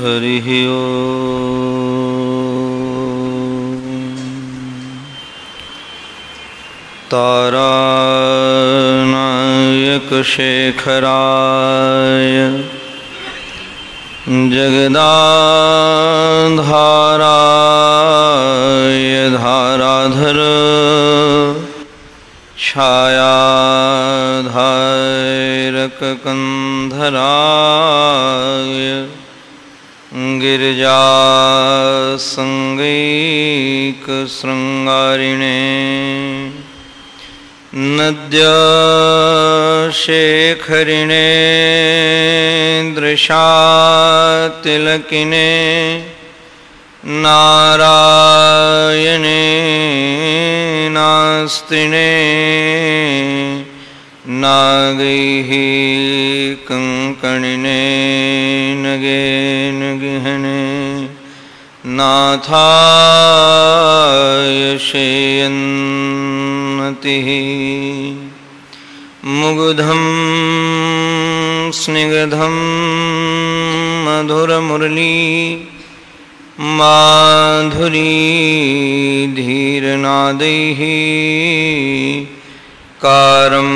हरिः तारानायकशेखराय जगदाधाराय धाराधर। छायाधारककन्धराय गिरिजासङ्गैकशृङ्गारिणे नद्यशेखरिणे दृशातिलकिने नारायणे नास्तिने नागैः नाथाय शेयन्नतिः मुग्धं स्निग्धं मधुरमुरली माधुरी धीरनादैः। कारं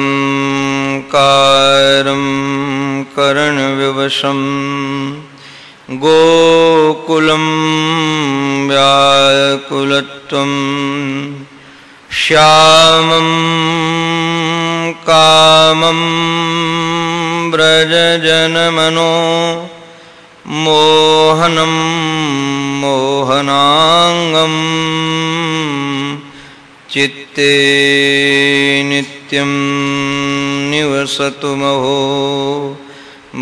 कारं करणविवशं। गोकुलं व्याकुलत्वं श्यामं कामं व्रजजनमनो मोहनं मोहनाङ्गम् चित्ते नित्यं निवसतु महो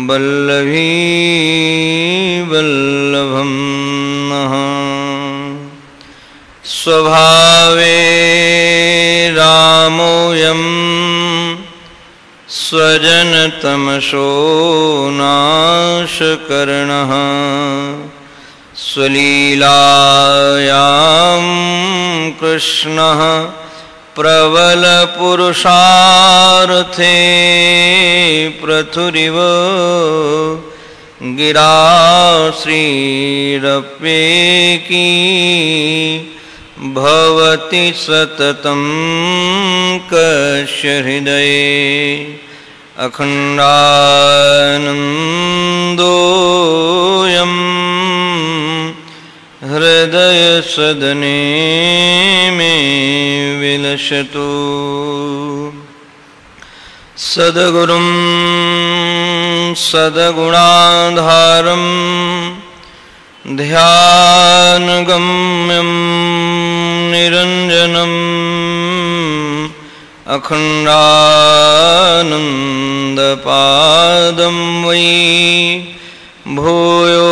वल्लभी वल्लभं स्वभावे रामोऽयं स्वजनतमसो नाशकर्णः स्वलीलायां कृष्णः प्रबलपुरुषार्थे प्रथुरिव गिरा श्रीरप्येकी भवति सततं कस्य हृदये अखण्डानन्दोऽयम् हृदयसदने मे विलसतु। सद्गुरुं सद्गुणाधारं ध्यानगम्यं निरञ्जनम् अखण्डानन्दपादं वै भूयो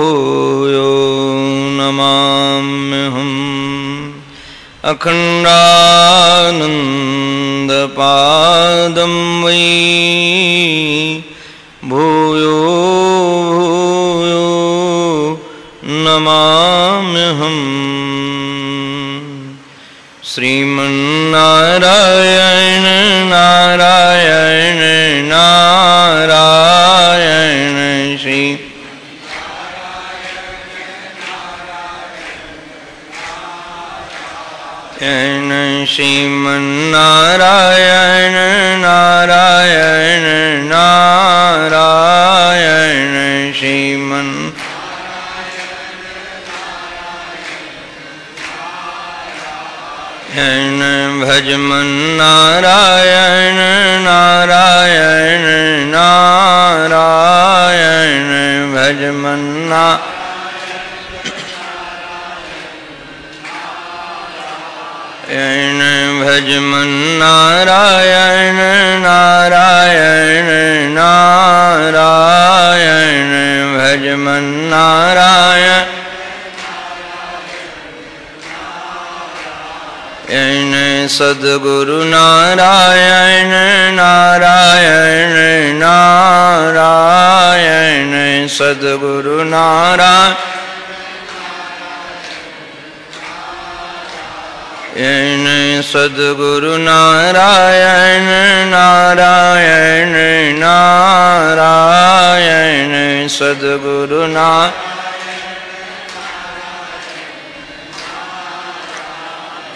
भूयो नमाम्यहम् अखण्डानन्दपादं वै नमाम्यहम् श्रीमन्नारायण नारायण नारायण श्री नारायण श्रीमन्नारायण नारायण नारायण। नारायण भजमन नारायण नारायण नारायण भजमन नारायण भजमन नारायण नारायण नारायण भजमन नारायण। नारायण सद्गुरु नारायण नारायण नारायण सद्गुरु नारायण सद्गुरु नारायण नारायण नारायण सदगुरु ना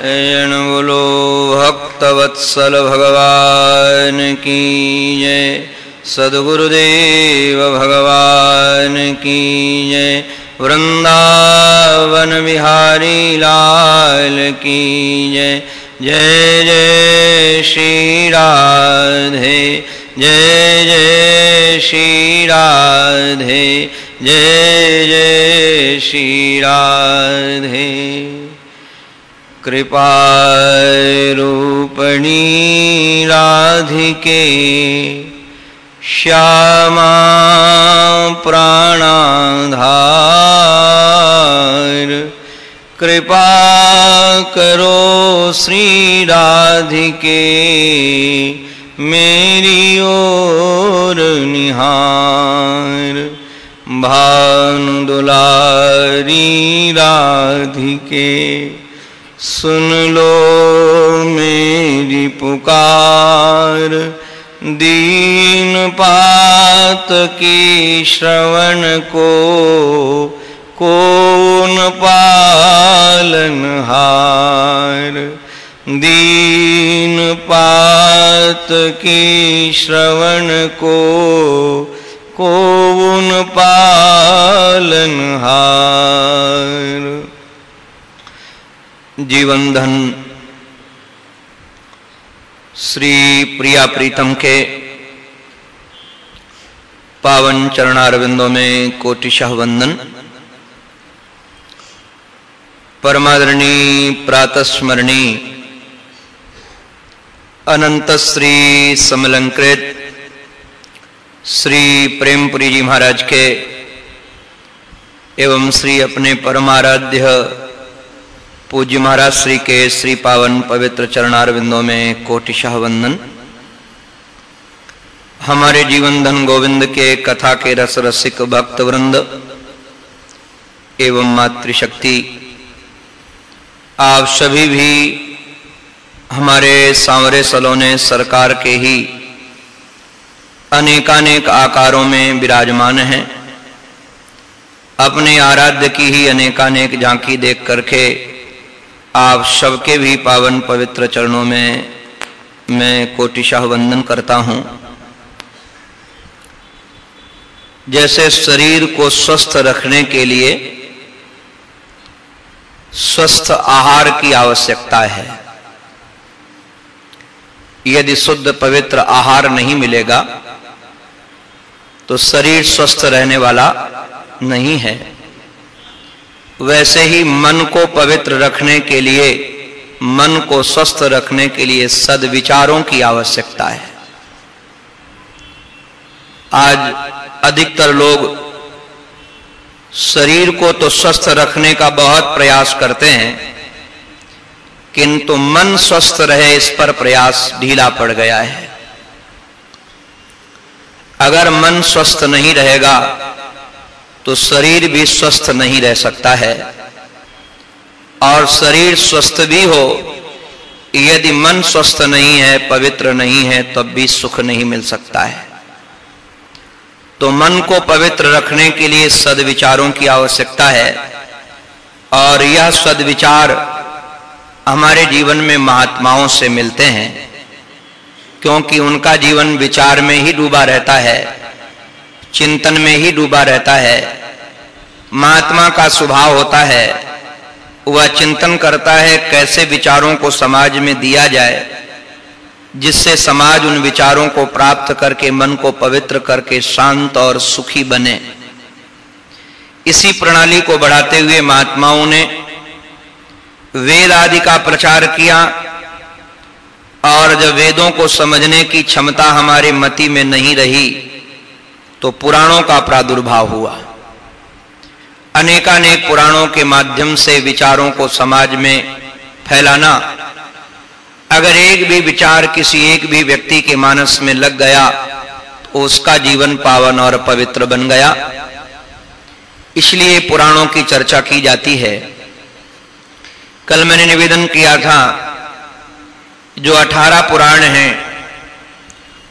एण बोलो, भक्तवत्सल भगवान की जय। सदगुरुदेव भगवान की जय। वृंदावन बिहारी लाल की जय। जय जय श्री राधे। जय जय श्री राधे। जय जय श्री राधे। कृपारूपणी राधिके श्यामा प्राणाधार। कृपा करो श्री राधिके मेरी ओर निहार। भानुदुलारी राधिके। सुन लो मेरी पुकार। दीन पात की श्रवण को कौन पालन हार। दीन पात की श्रवण को कौन पालन हार। जीवन धन श्री प्रिया प्रीतम के पावन चरणारविंदों में कोटिशाह वंदन। परमादरणी, प्रातस्मरणी, अनंत श्री समलंकृत, श्री प्रेमपुरी जी महाराज के, एवं श्री अपने परमाराध्य पूज्य महाराज श्री के श्री पावन पवित्र चरणारविंदों में कोटिशाह वंदन हमारे जीवन धन गोविंद के कथा के रस रसिक भक्त वृंद एवं मातृशक्ति, आप सभी भी हमारे सांवरे सलोने सरकार के ही अनेकानेक आकारों में विराजमान हैं। अपने आराध्य की ही अनेकानेक झांकी देख करके आप सबके भी पावन पवित्र चरणों में मैं कोटिशाह वंदन करता हूँ। जैसे शरीर को स्वस्थ रखने के लिए स्वस्थ आहार की आवश्यकता है। यदि शुद्ध पवित्र आहार नहीं मिलेगा तो शरीर स्वस्थ रहने वाला नहीं है। वैसे ही मन को पवित्र रखने के लिए, मन को स्वस्थ रखने के लिए सदविचारों की आवश्यकता है। आज अधिकतर लोग शरीर को तो स्वस्थ रखने का बहुत प्रयास करते हैं, किंतु मन स्वस्थ रहे इस पर प्रयास ढीला पड़ गया है। अगर मन स्वस्थ नहीं रहेगा तो शरीर भी स्वस्थ नहीं रह सकता है। और शरीर स्वस्थ भी हो, यदि मन स्वस्थ नहीं है, पवित्र नहीं है, तब भी सुख नहीं मिल सकता है। तो मन को पवित्र रखने के लिए सदविचारों की आवश्यकता है। और यह सदविचार हमारे जीवन में महात्माओं से मिलते हैं, क्योंकि उनका जीवन विचार में ही डूबा रहता है। चिंतन में ही डूबा रहता है। महात्मा का स्वभाव होता है, वह चिंतन करता है कैसे विचारों को समाज में दिया जाए, जिससे समाज उन विचारों को प्राप्त करके मन को पवित्र करके शांत और सुखी बने। इसी प्रणाली को बढ़ाते हुए महात्माओं ने वेद आदि का प्रचार किया और जब वेदों को समझने की क्षमता हमारे मति में नहीं रही तो पुराणों का प्रादुर्भाव हुआ। अनेकानेक पुराणों के माध्यम से विचारों को समाज में फैलाना, अगर एक भी विचार किसी एक भी व्यक्ति के मानस में लग गया तो उसका जीवन पावन और पवित्र बन गया। इसलिए पुराणों की चर्चा की जाती है। कल मैंने निवेदन किया था, जो अठारह पुराण हैं,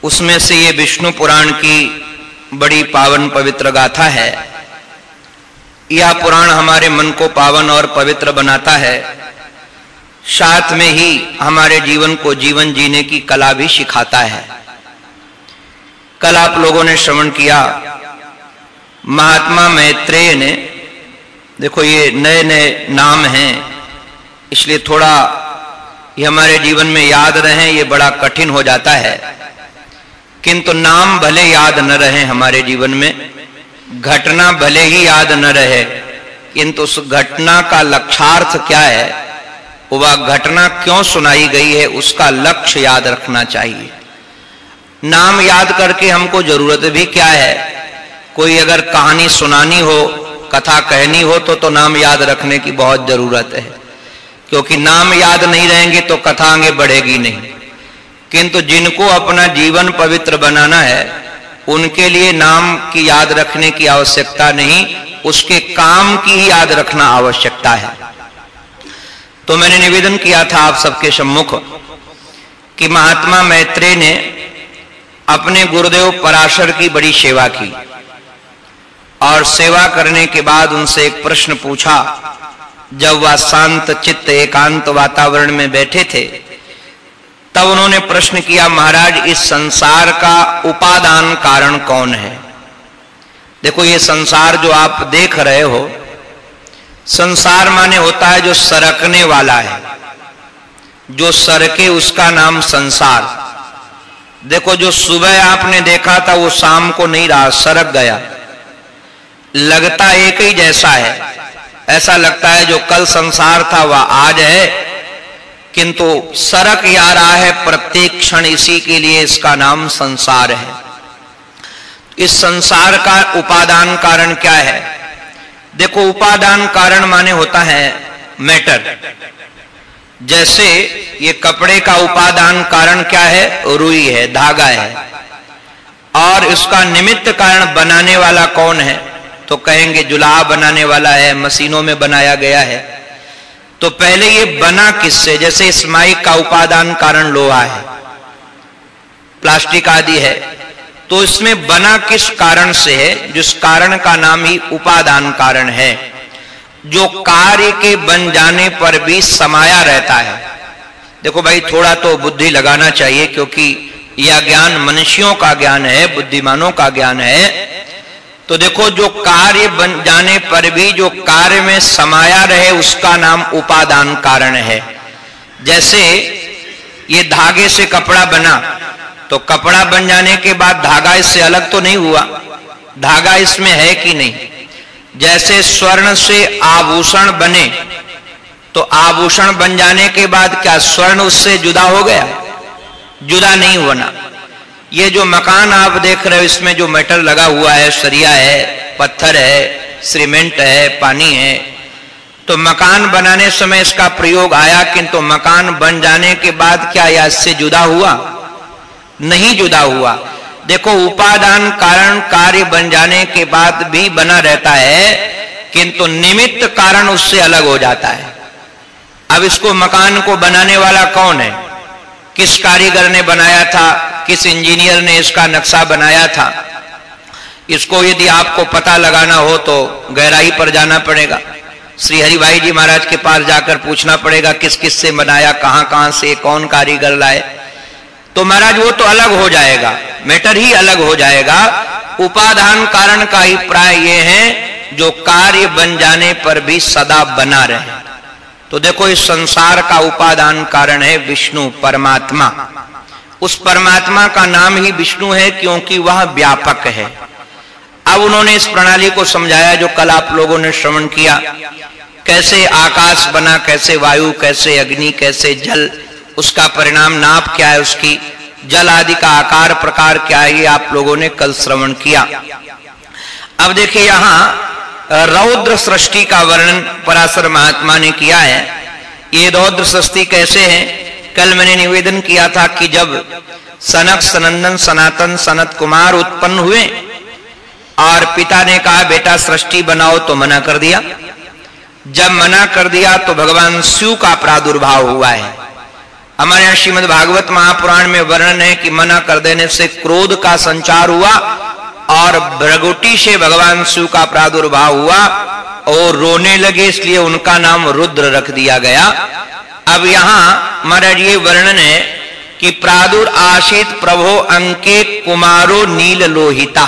उसमें से ये विष्णु पुराण की बड़ी पावन पवित्र गाथा है। यह पुराण हमारे मन को पावन और पवित्र बनाता है। साथ में ही हमारे जीवन को जीवन जीने की कला भी सिखाता है। कल आप लोगों ने श्रवण किया, महात्मा मैत्रेय ने, देखो ये नए नए नाम हैं, इसलिए थोड़ा ये हमारे जीवन में याद रहे, ये बड़ा कठिन हो जाता है। किंतु नाम भले याद न रहे हमारे जीवन में, घटना भले ही याद न रहे, किंतु उस घटना का लक्षार्थ क्या है? वह घटना क्यों सुनाई गई है, उसका लक्ष्य याद रखना चाहिए। नाम याद करके हमको ज़रूरत भी क्या है? कोई अगर कहानी सुनानी हो, कथा कहनी हो तो तो नाम याद रखने की बहुत ज़रूरत है। क्योंकि नाम याद नहीं रहेंगे तो कथा आगे बढ़ेगी नहीं। किंतु जिनको अपना जीवन पवित्र बनाना है, उनके लिए नाम की याद रखने की आवश्यकता नहीं, उसके काम की ही याद रखना आवश्यकता है। तो मैंने निवेदन किया था आप सबके सम्मुख कि महात्मा मैत्रेय ने अपने गुरुदेव पराशर की बड़ी सेवा की और सेवा करने के बाद उनसे एक प्रश्न पूछा। जब वह शांत चित्त एकांत वातावरण में बैठे थे तब उन्होंने प्रश्न किया, महाराज, इस संसार का उपादान कारण कौन है? देखो, ये संसार जो आप देख रहे हो, संसार माने होता है जो सरकने वाला है। जो सरके उसका नाम संसार। देखो, जो सुबह आपने देखा था, वो शाम को नहीं रहा, सरक गया। लगता एक ही जैसा है। ऐसा लगता है जो कल संसार था, वह आज है। किंतु सरक या रहा है, प्रत्येक क्षण इसी के लिए इसका नाम संसार है। इस संसार का उपादान कारण क्या है? देखो, उपादान कारण माने होता है मैटर। जैसे ये कपड़े का उपादान कारण क्या है? रुई है, धागा है। और इसका निमित्त कारण बनाने वाला कौन है? तो कहेंगे जुलाहा बनाने वाला है, मशीनों में बनाया गया है। तो पहले ये बना किससे? जैसे इस माइक का उपादान कारण लोहा है, प्लास्टिक आदि है तो इसमें बना किस कारण से है? जिस कारण का नाम ही उपादान कारण है। जो कार्य के बन जाने पर भी समाया रहता है। देखो भाई, थोड़ा तो बुद्धि लगाना चाहिए, क्योंकि यह ज्ञान मनुष्यों का ज्ञान है, बुद्धिमानों का ज्ञान है। तो देखो, जो कार्य बन जाने पर भी, जो कार्य में समाया रहे, उसका नाम उपादान कारण है। जैसे ये धागे से कपड़ा बना तो कपड़ा बन जाने के बाद धागा इससे अलग तो नहीं हुआ। धागा इसमें है कि नहीं? जैसे स्वर्ण से आभूषण बने तो आभूषण बन जाने के बाद क्या स्वर्ण उससे जुदा हो गया? जुदा नहीं होना। ये जो मकान आप देख रहे हो, इसमें जो मेटल लगा हुआ है, सरिया है, पत्थर है सीमेंट है, पानी है तो मकान बनाने समय इसका प्रयोग आया, किंतु मकान बन जाने के बाद क्या यह इससे जुदा हुआ? नहीं जुदा हुआ। देखो, उपादान कारण कार्य बन जाने के बाद भी बना रहता है, किंतु निमित्त कारण उससे अलग हो जाता है। अब इसको मकान को बनाने वाला कौन है? किस कारीगर ने बनाया था, किस इंजीनियर ने इसका नक्शा बनाया था। इसको यदि आपको पता लगाना हो तो गहराई पर जाना पड़ेगा। श्री हरिभाई जी महाराज के पास जाकर पूछना पड़ेगा किस किस से बनाया कहाँ कहाँ से, कौन कारीगर लाए। तो महाराज, वो तो अलग हो जाएगा, मैटर ही अलग हो जाएगा। उपाधान कारण का ही प्राय ये है, जो कार्य बन जाने पर भी सदा बना रहे। तो देखो, इस संसार का उपादान कारण है विष्णु परमात्मा। उस परमात्मा का नाम ही विष्णु है, क्योंकि वह व्यापक है। अब उन्होंने इस प्रणाली को समझाया, जो कल आप लोगों ने श्रवण किया। कैसे आकाश बना, कैसे वायु, कैसे अग्नि, कैसे जल, उसका परिणाम नाप क्या है उसकी, जल आदि का आकार प्रकार क्या है, ये आप लोगों ने कल श्रवण किया। अब देखिए, यहाँ रौद्र सृष्टि का वर्णन पराशर महात्मा ने किया है। ये रौद्र सृष्टि कैसे है? कल मैंने निवेदन किया था कि जब सनक सनंदन सनातन सनत कुमार उत्पन्न हुए और पिता ने कहा, बेटा, सृष्टि बनाओ तो मना कर दिया। जब मना कर दिया तो भगवान शिव का प्रादुर्भाव हुआ है। हमारे यहाँ श्रीमद भागवत महापुराण में वर्णन है कि मना कर देने से क्रोध का संचार हुआ और भ्रगुटी से भगवान शिव का प्रादुर्भाव हुआ और रोने लगे, इसलिए उनका नाम रुद्र रख दिया गया। अब यहाँ महाराज ये वर्णन है कि प्रादुर आशित प्रभो अंके कुमारो नील लोहिता।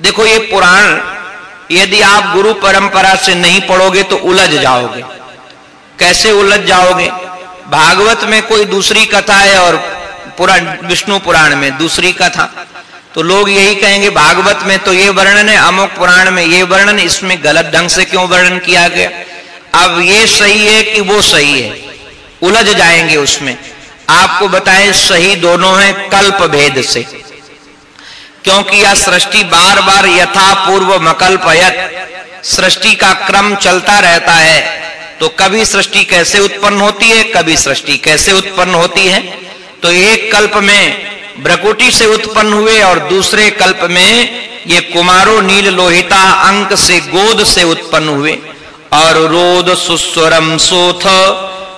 देखो ये पुराण, यदि आप गुरु परंपरा से नहीं पढ़ोगे तो उलझ जाओगे। कैसे उलझ जाओगे? भागवत में कोई दूसरी कथा है और पुराण, विष्णु पुराण में दूसरी कथा। तो लोग यही कहेंगे, भागवत में तो ये वर्णन है, अमुक पुराण में ये वर्णन, इसमें गलत ढंग से क्यों वर्णन किया गया? अब ये सही है कि वो सही है? उलझ जाएँगे उसमें। आपको बताएँ, सही दोनों है कल्प भेद से। क्योंकि यह सृष्टि बार बार यथा पूर्व मकल्पयत, सृष्टि का क्रम चलता रहता है। तो कभी सृष्टि कैसे उत्पन्न होती है, कभी सृष्टि कैसे उत्पन्न होती है? तो एक कल्प में ब्रकुटी से उत्पन्न हुए और दूसरे कल्प में ये कुमारो नील लोहिता अंक से गोद से उत्पन्न हुए और रोद सुस्वरम सोथ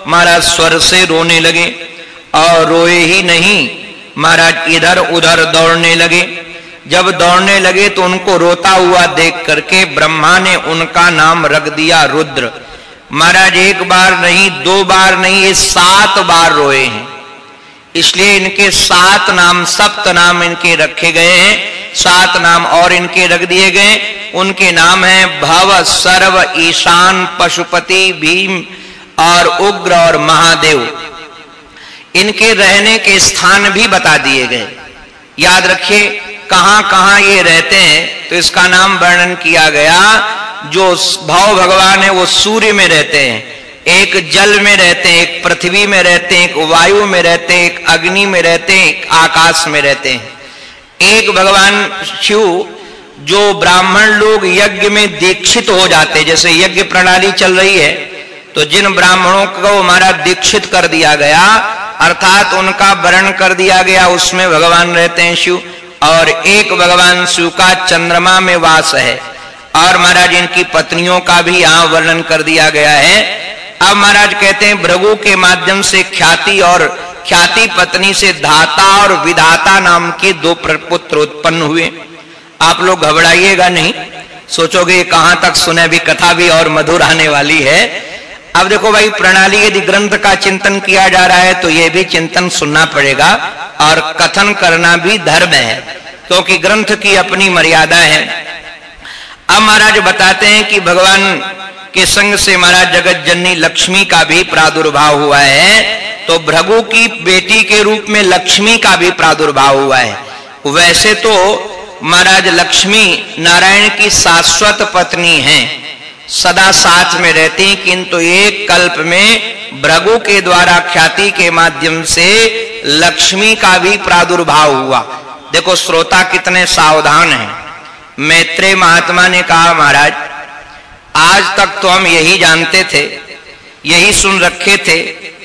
महाराज स्वर से रोने लगे और रोए ही नहीं, महाराज इधर उधर दौड़ने लगे। जब दौड़ने लगे तो उनको रोता हुआ देख करके ब्रह्मा ने उनका नाम रख दिया रुद्र। महाराज एक बार नहीं, दो बार नहीं, ये सात बार रोए हैं। इसलिए इनके सात नाम, सप्त नाम इनके रखे गए हैं। सात नाम और इनके रख दिए गए। उनके नाम हैं भव, सर्व, ईशान, पशुपति, भीम और उग्र और महादेव। इनके रहने के स्थान भी बता दिए गए। याद रखिए, कहाँ कहाँ ये रहते हैं तो इसका नाम वर्णन किया गया। जो भाव भगवान है, वो सूर्य में रहते हैं। एक जल में रहते हैं, एक पृथ्वी में रहते हैं, एक वायु में रहते हैं, एक अग्नि में रहते हैं, एक आकाश में रहते हैं। एक भगवान शिव जो ब्राह्मण लोग यज्ञ में दीक्षित हो जाते जैसे यज्ञ प्रणाली चल रही है तो जिन ब्राह्मणों को हमारा दीक्षित कर दिया गया, अर्थात उनका वर्ण कर दिया गया, उसमें भगवान रहते हैं शिव, और एक भगवान शिव का चंद्रमा में वास है, और महाराज इनकी पत्नियों का भी यहाँ वर्णन कर दिया गया है अब महाराज कहते हैं, भृगु के माध्यम से ख्याति और ख्याति पत्नी से धाता और विधाता नाम के दो पुत्र उत्पन्न हुए। आप लोग घबराइएगा नहीं। सोचोगे कहाँ तक सुने भी कथा भी और मधुर आने वाली है। अब देखो भाई, प्रणाली यदि ग्रंथ का चिंतन किया जा रहा है तो यह भी चिंतन सुनना पड़ेगा और कथन करना भी धर्म है, क्योंकि ग्रंथ की अपनी मर्यादा है। अब महाराज बताते हैं कि भगवान के संग से महाराज जगत जननी लक्ष्मी का भी प्रादुर्भाव हुआ है। तो भ्रगु की बेटी के रूप में लक्ष्मी का भी प्रादुर्भाव हुआ है। वैसे तो महाराज लक्ष्मी नारायण की शाश्वत पत्नी हैं। सदा साथ में रहती, किंतु एक कल्प में भ्रगु के द्वारा ख्याति के माध्यम से लक्ष्मी का भी प्रादुर्भाव हुआ। देखो, श्रोता कितने सावधान है। मैत्रेय महात्मा ने कहा, महाराज आज तक तो हम यही जानते थे, यही सुन रखे थे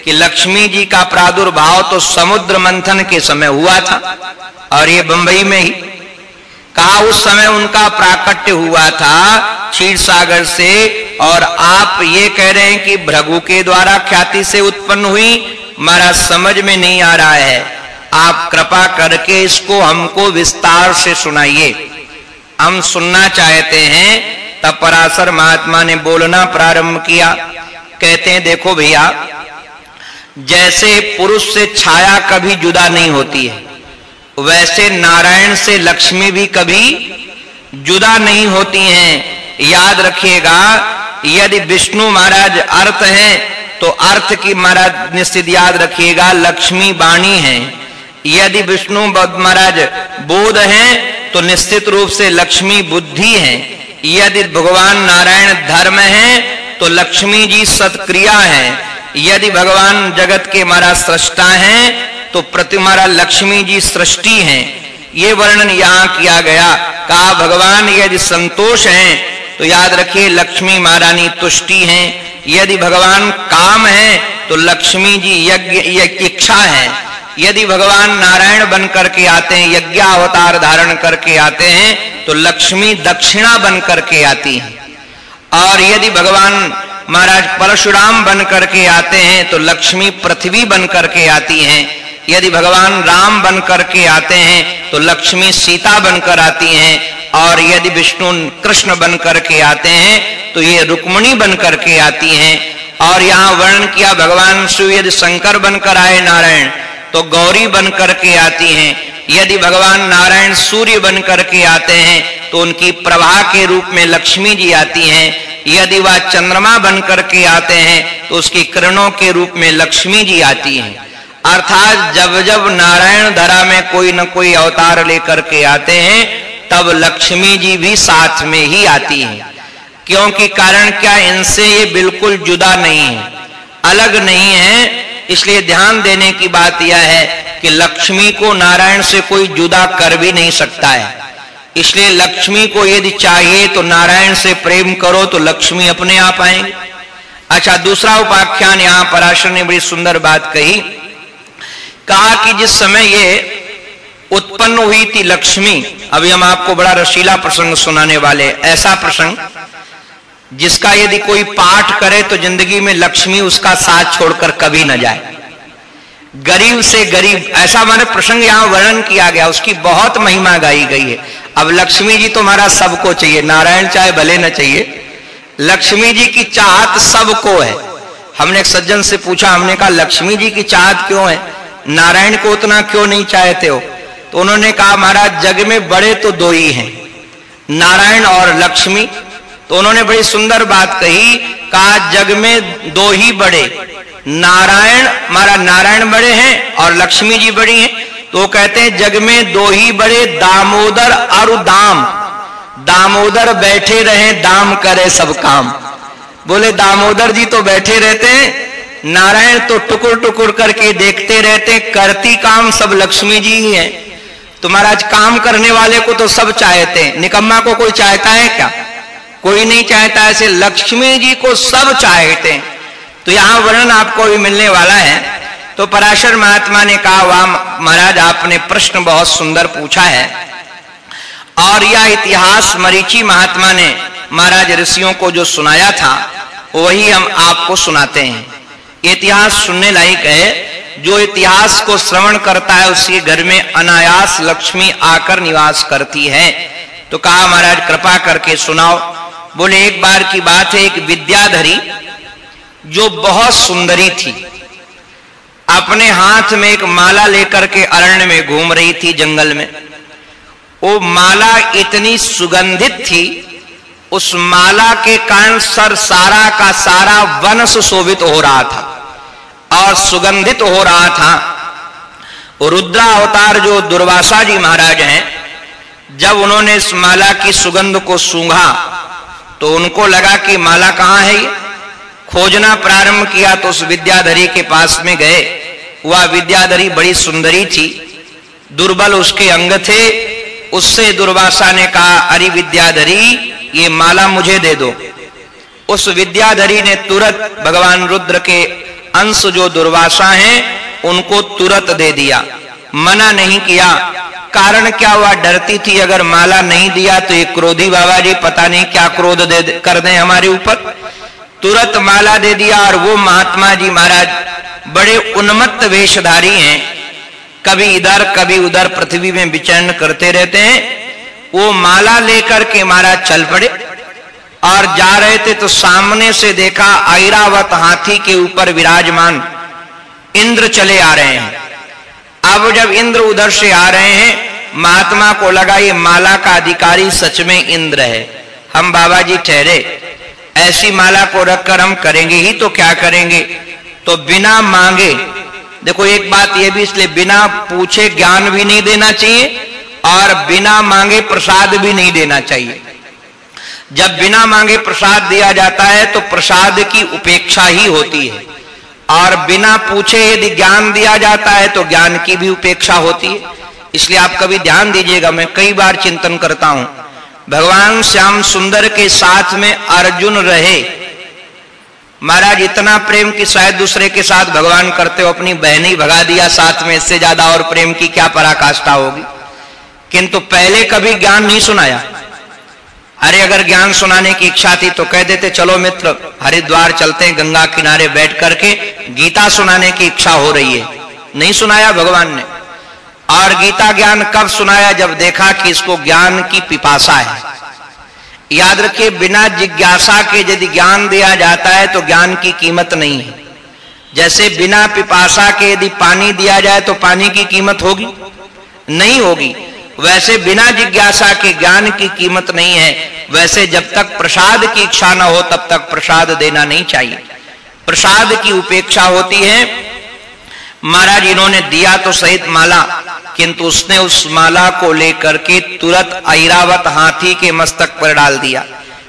कि लक्ष्मी जी का प्रादुर्भाव तो समुद्र मंथन के समय हुआ था और ये बंबई में ही। कहा उस समय उनका प्राकट्य हुआ था क्षीर सागर से और आप ये कह रहे हैं कि भ्रगु के द्वारा ख्याति से उत्पन्न हुई हमारा समझ में नहीं आ रहा है। आप कृपा करके इसको हमको विस्तार से सुनाइए। हम सुनना चाहते हैं तब पराशर महात्मा ने बोलना प्रारंभ किया। कहते हैं, देखो भैया, जैसे पुरुष से छाया कभी जुदा नहीं होती है, वैसे नारायण से लक्ष्मी भी कभी जुदा नहीं होती हैं। याद रखिएगा, यदि विष्णु महाराज अर्थ है तो अर्थ की महाराज निश्चित याद रखिएगा, लक्ष्मी वाणी है। यदि विष्णु महाराज बोध है तो निश्चित रूप से लक्ष्मी बुद्धि है। यदि भगवान नारायण धर्म है तो लक्ष्मी जी सत्क्रिया है। यदि भगवान जगत के मारा सृष्टा है तो प्रतिमारा लक्ष्मी जी सृष्टि है। ये वर्णन यहाँ किया गया। कहा, भगवान यदि संतोष है तो याद रखिए लक्ष्मी महारानी तुष्टि है। यदि भगवान काम है तो लक्ष्मी जी यज्ञ इच्छा है। यदि भगवान नारायण बन करके आते हैं, यज्ञ अवतार धारण करके आते हैं तो लक्ष्मी दक्षिणा बन करके आती है। और यदि भगवान महाराज परशुराम बन करके आते हैं तो लक्ष्मी पृथ्वी बन करके आती हैं। यदि भगवान राम बन करके आते हैं तो लक्ष्मी सीता बनकर आती हैं। और यदि विष्णु कृष्ण बन करके आते हैं तो ये रुक्मणी बन करके आती हैं। और यहाँ वर्णन किया, भगवान यदि शंकर बनकर आए नारायण तो गौरी बन करके आती हैं। यदि भगवान नारायण सूर्य बन करके आते हैं तो उनकी प्रभा के रूप में लक्ष्मी जी आती हैं। यदि वह चंद्रमा बन करके आते हैं तो उसकी किरणों के रूप में लक्ष्मी जी आती हैं। अर्थात जब जब नारायण धरा में कोई न कोई अवतार लेकर के आते हैं, तब लक्ष्मी जी भी साथ में ही आती हैं। क्योंकि कारण क्या, इनसे ये बिल्कुल जुदा नहीं है। अलग नहीं है इसलिए ध्यान देने की बात यह है कि लक्ष्मी को नारायण से कोई जुदा कर भी नहीं सकता है। इसलिए लक्ष्मी को यदि चाहिए तो नारायण से प्रेम करो तो लक्ष्मी अपने आप आएँगे। अच्छा दूसरा उपाख्यान यहाँ पराशर ने बड़ी सुंदर बात कही। कहा कि जिस समय ये उत्पन्न हुई थी लक्ष्मी, अभी हम आपको बड़ा रसीला प्रसंग सुनाने वाले ऐसा प्रसंग जिसका यदि कोई पाठ करे तो ज़िंदगी में लक्ष्मी उसका साथ छोड़कर कभी न जाए। गरीब से गरीब, ऐसा मैंने प्रसंग यहाँ वर्णन किया गया, उसकी बहुत महिमा गाई गई है। अब लक्ष्मी जी तो हमारा सबको चाहिए, नारायण चाहे भले न चाहिए, लक्ष्मी जी की चाहत सबको है। हमने एक सज्जन से पूछा, हमने कहा, लक्ष्मी जी की चाहत क्यों है? नारायण को उतना क्यों नहीं चाहते हो? तो उन्होंने कहा, महाराज, जग में बड़े तो दो ही हैं, नारायण और लक्ष्मी। तो उन्होंने बड़ी सुंदर बात कही, कहा, जग में दो ही बड़े, नारायण, हमारा नारायण बड़े हैं और लक्ष्मी जी बड़ी हैं। तो कहते हैं, जग में दो ही बड़े, दामोदर और दाम। दामोदर बैठे रहे, दाम करे सब काम। बोले, दामोदर जी तो बैठे रहते हैं, नारायण तो टुकुर टुकुर करके देखते रहते करती काम सब लक्ष्मी जी ही है। तो महाराज काम करने वाले को तो सब चाहते हैं, निकम्मा को कोई चाहता है क्या? कोई नहीं चाहता ऐसे लक्ष्मी जी को सब चाहते हैं। तो यहाँ वर्णन आपको भी मिलने वाला है। तो पराशर महात्मा ने कहा, वाह, महाराज, आपने प्रश्न बहुत सुंदर पूछा है। और यह इतिहास मरीची महात्मा ने महाराज ऋषियों को जो सुनाया था, वही हम आपको सुनाते हैं। इतिहास सुनने लायक है। जो इतिहास को श्रवण करता है, उसके घर में अनायास लक्ष्मी आकर निवास करती है। तो कहा, महाराज, कृपा करके सुनाओ। बोले, एक बार की बात है, एक विद्याधरी जो बहुत सुंदरी थी, अपने हाथ में एक माला लेकर के अरण्य में घूम रही थी जंगल में। वो माला इतनी सुगंधित थी, उस माला के कारण सर सारा का सारा वन सुशोभित हो रहा था और सुगंधित हो रहा था। रुद्रा अवतार जो दुर्वासा जी महाराज हैं, जब उन्होंने इस माला की सुगंध को सूंघा तो उनको लगा कि माला कहाँ है ये? खोजना प्रारंभ किया तो उस विद्याधरी के पास में गए। वह विद्याधरी बड़ी सुंदरी थी। दुर्बल उसके अंग थे। उससे दुर्वासा ने कहा, अरे विद्याधरी, ये माला मुझे दे दो। उस विद्याधरी ने तुरंत भगवान रुद्र के अंश जो दुर्वासा हैं, उनको तुरंत दे दिया। मना नहीं किया। कारण क्या हुआ? डरती थी, अगर माला नहीं दिया तो ये क्रोधी बाबा जी, पता नहीं क्या क्रोध दे कर दें हमारे ऊपर। तुरंत माला दे दिया और वो महात्मा जी महाराज बड़े उन्मत्त वेशधारी हैं। कभी इधर, कभी उधर पृथ्वी में विचरण करते रहते हैं। वो माला लेकर के महाराज चल पड़े और जा रहे थे तो सामने से देखा ऐरावत हाथी के ऊपर विराजमान। इंद्र चले आ रहे हैं। अब जब इंद्र उधर से आ रहे हैं, महात्मा को लगा ये माला का अधिकारी सच में इंद्र है। हम बाबा जी ठहरे, ऐसी माला को रखकर हम करेंगे ही तो क्या करेंगे? तो बिना मांगे, देखो एक बात ये भी इसलिए बिना पूछे ज्ञान भी नहीं देना चाहिए और बिना मांगे प्रसाद भी नहीं देना चाहिए। जब बिना मांगे प्रसाद दिया जाता है तो प्रसाद की उपेक्षा ही होती है। और बिना पूछे यदि ज्ञान दिया जाता है तो ज्ञान की भी उपेक्षा होती है। इसलिए आप कभी ध्यान दीजिएगा, मैं कई बार चिंतन करता हूँ। भगवान श्याम सुंदर के साथ में अर्जुन रहे। महाराज, इतना प्रेम कि शायद दूसरे के साथ भगवान करते हो, अपनी बहन ही भगा दिया साथ में, इससे ज़्यादा और प्रेम की क्या पराकाष्ठा होगी? किंतु पहले कभी ज्ञान नहीं सुनाया। अरे अगर ज्ञान सुनाने की इच्छा थी तो कह देते, चलो मित्र, हरिद्वार चलते हैं, गंगा किनारे बैठ करके गीता सुनाने की इच्छा हो रही है। नहीं सुनाया भगवान ने। और गीता ज्ञान कब सुनाया? जब देखा कि इसको ज्ञान की पिपासा है। याद रखिए, बिना जिज्ञासा के यदि ज्ञान दिया जाता है तो ज्ञान की कीमत नहीं है। जैसे बिना पिपासा के यदि पानी दिया जाए तो पानी की कीमत होगी? नहीं होगी। वैसे बिना जिज्ञासा के ज्ञान की कीमत नहीं है। वैसे जब तक प्रसाद की इच्छा न हो, तब तक प्रसाद देना नहीं चाहिए। प्रसाद की उपेक्षा होती है। महाराज, इन्होंने दिया तो सहित माला, किंतु उसने उस माला को लेकर के तुरंत ऐरावत हाथी के मस्तक पर डाल दिया।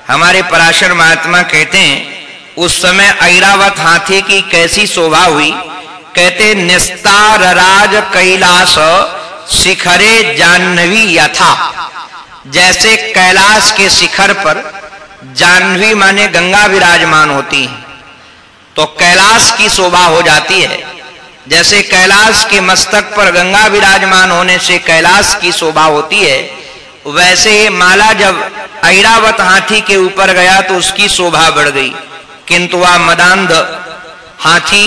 हमारे पराशर महात्मा कहते हैं, उस समय ऐरावत हाथी की कैसी शोभा हुई? कहते निस्तार राज कैलाश शिखरे जाह्नवी यथा। जैसे कैलाश के शिखर पर जाह्नवी माने गंगा विराजमान होती है। तो कैलाश की शोभा हो जाती है। जैसे कैलाश के मस्तक पर गंगा विराजमान होने से कैलाश की शोभा होती है, वैसे माला जब ऐरावत हाथी के ऊपर गया तो उसकी शोभा बढ़ गई। किंतु वह मदांध हाथी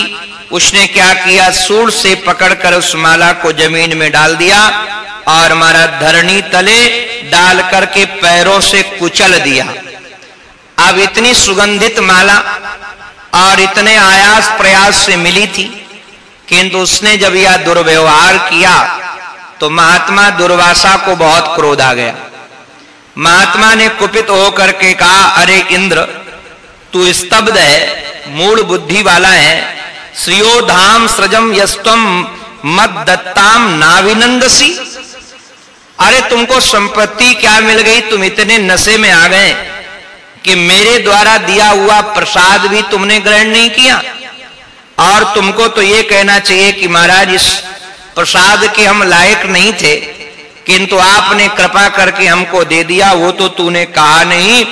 उसने क्या किया? सूर से पकड़कर उस माला को ज़मीन में डाल दिया और हमारा धरणी तले डाल करके पैरों से कुचल दिया। अब इतनी सुगंधित माला और इतने आयास प्रयास से मिली थी किंतु उसने जब यह दुर्व्यवहार किया तो महात्मा दुर्वासा को बहुत क्रोध आ गया। महात्मा ने कुपित होकर के कहा, अरे इंद्र, तू स्तब्ध है मूल बुद्धि वाला है श्रियो धाम सृजम यस्तम मत दत्ताम नाविनंदसी अरे तुमको संपत्ति क्या मिल गई? तुम इतने नशे में आ गए कि मेरे द्वारा दिया हुआ प्रसाद भी तुमने ग्रहण नहीं किया। और तुमको तो ये कहना चाहिए कि महाराज, इस प्रसाद के हम लायक नहीं थे, किंतु आपने कृपा करके हमको दे दिया, वो तो तूने कहा नहीं।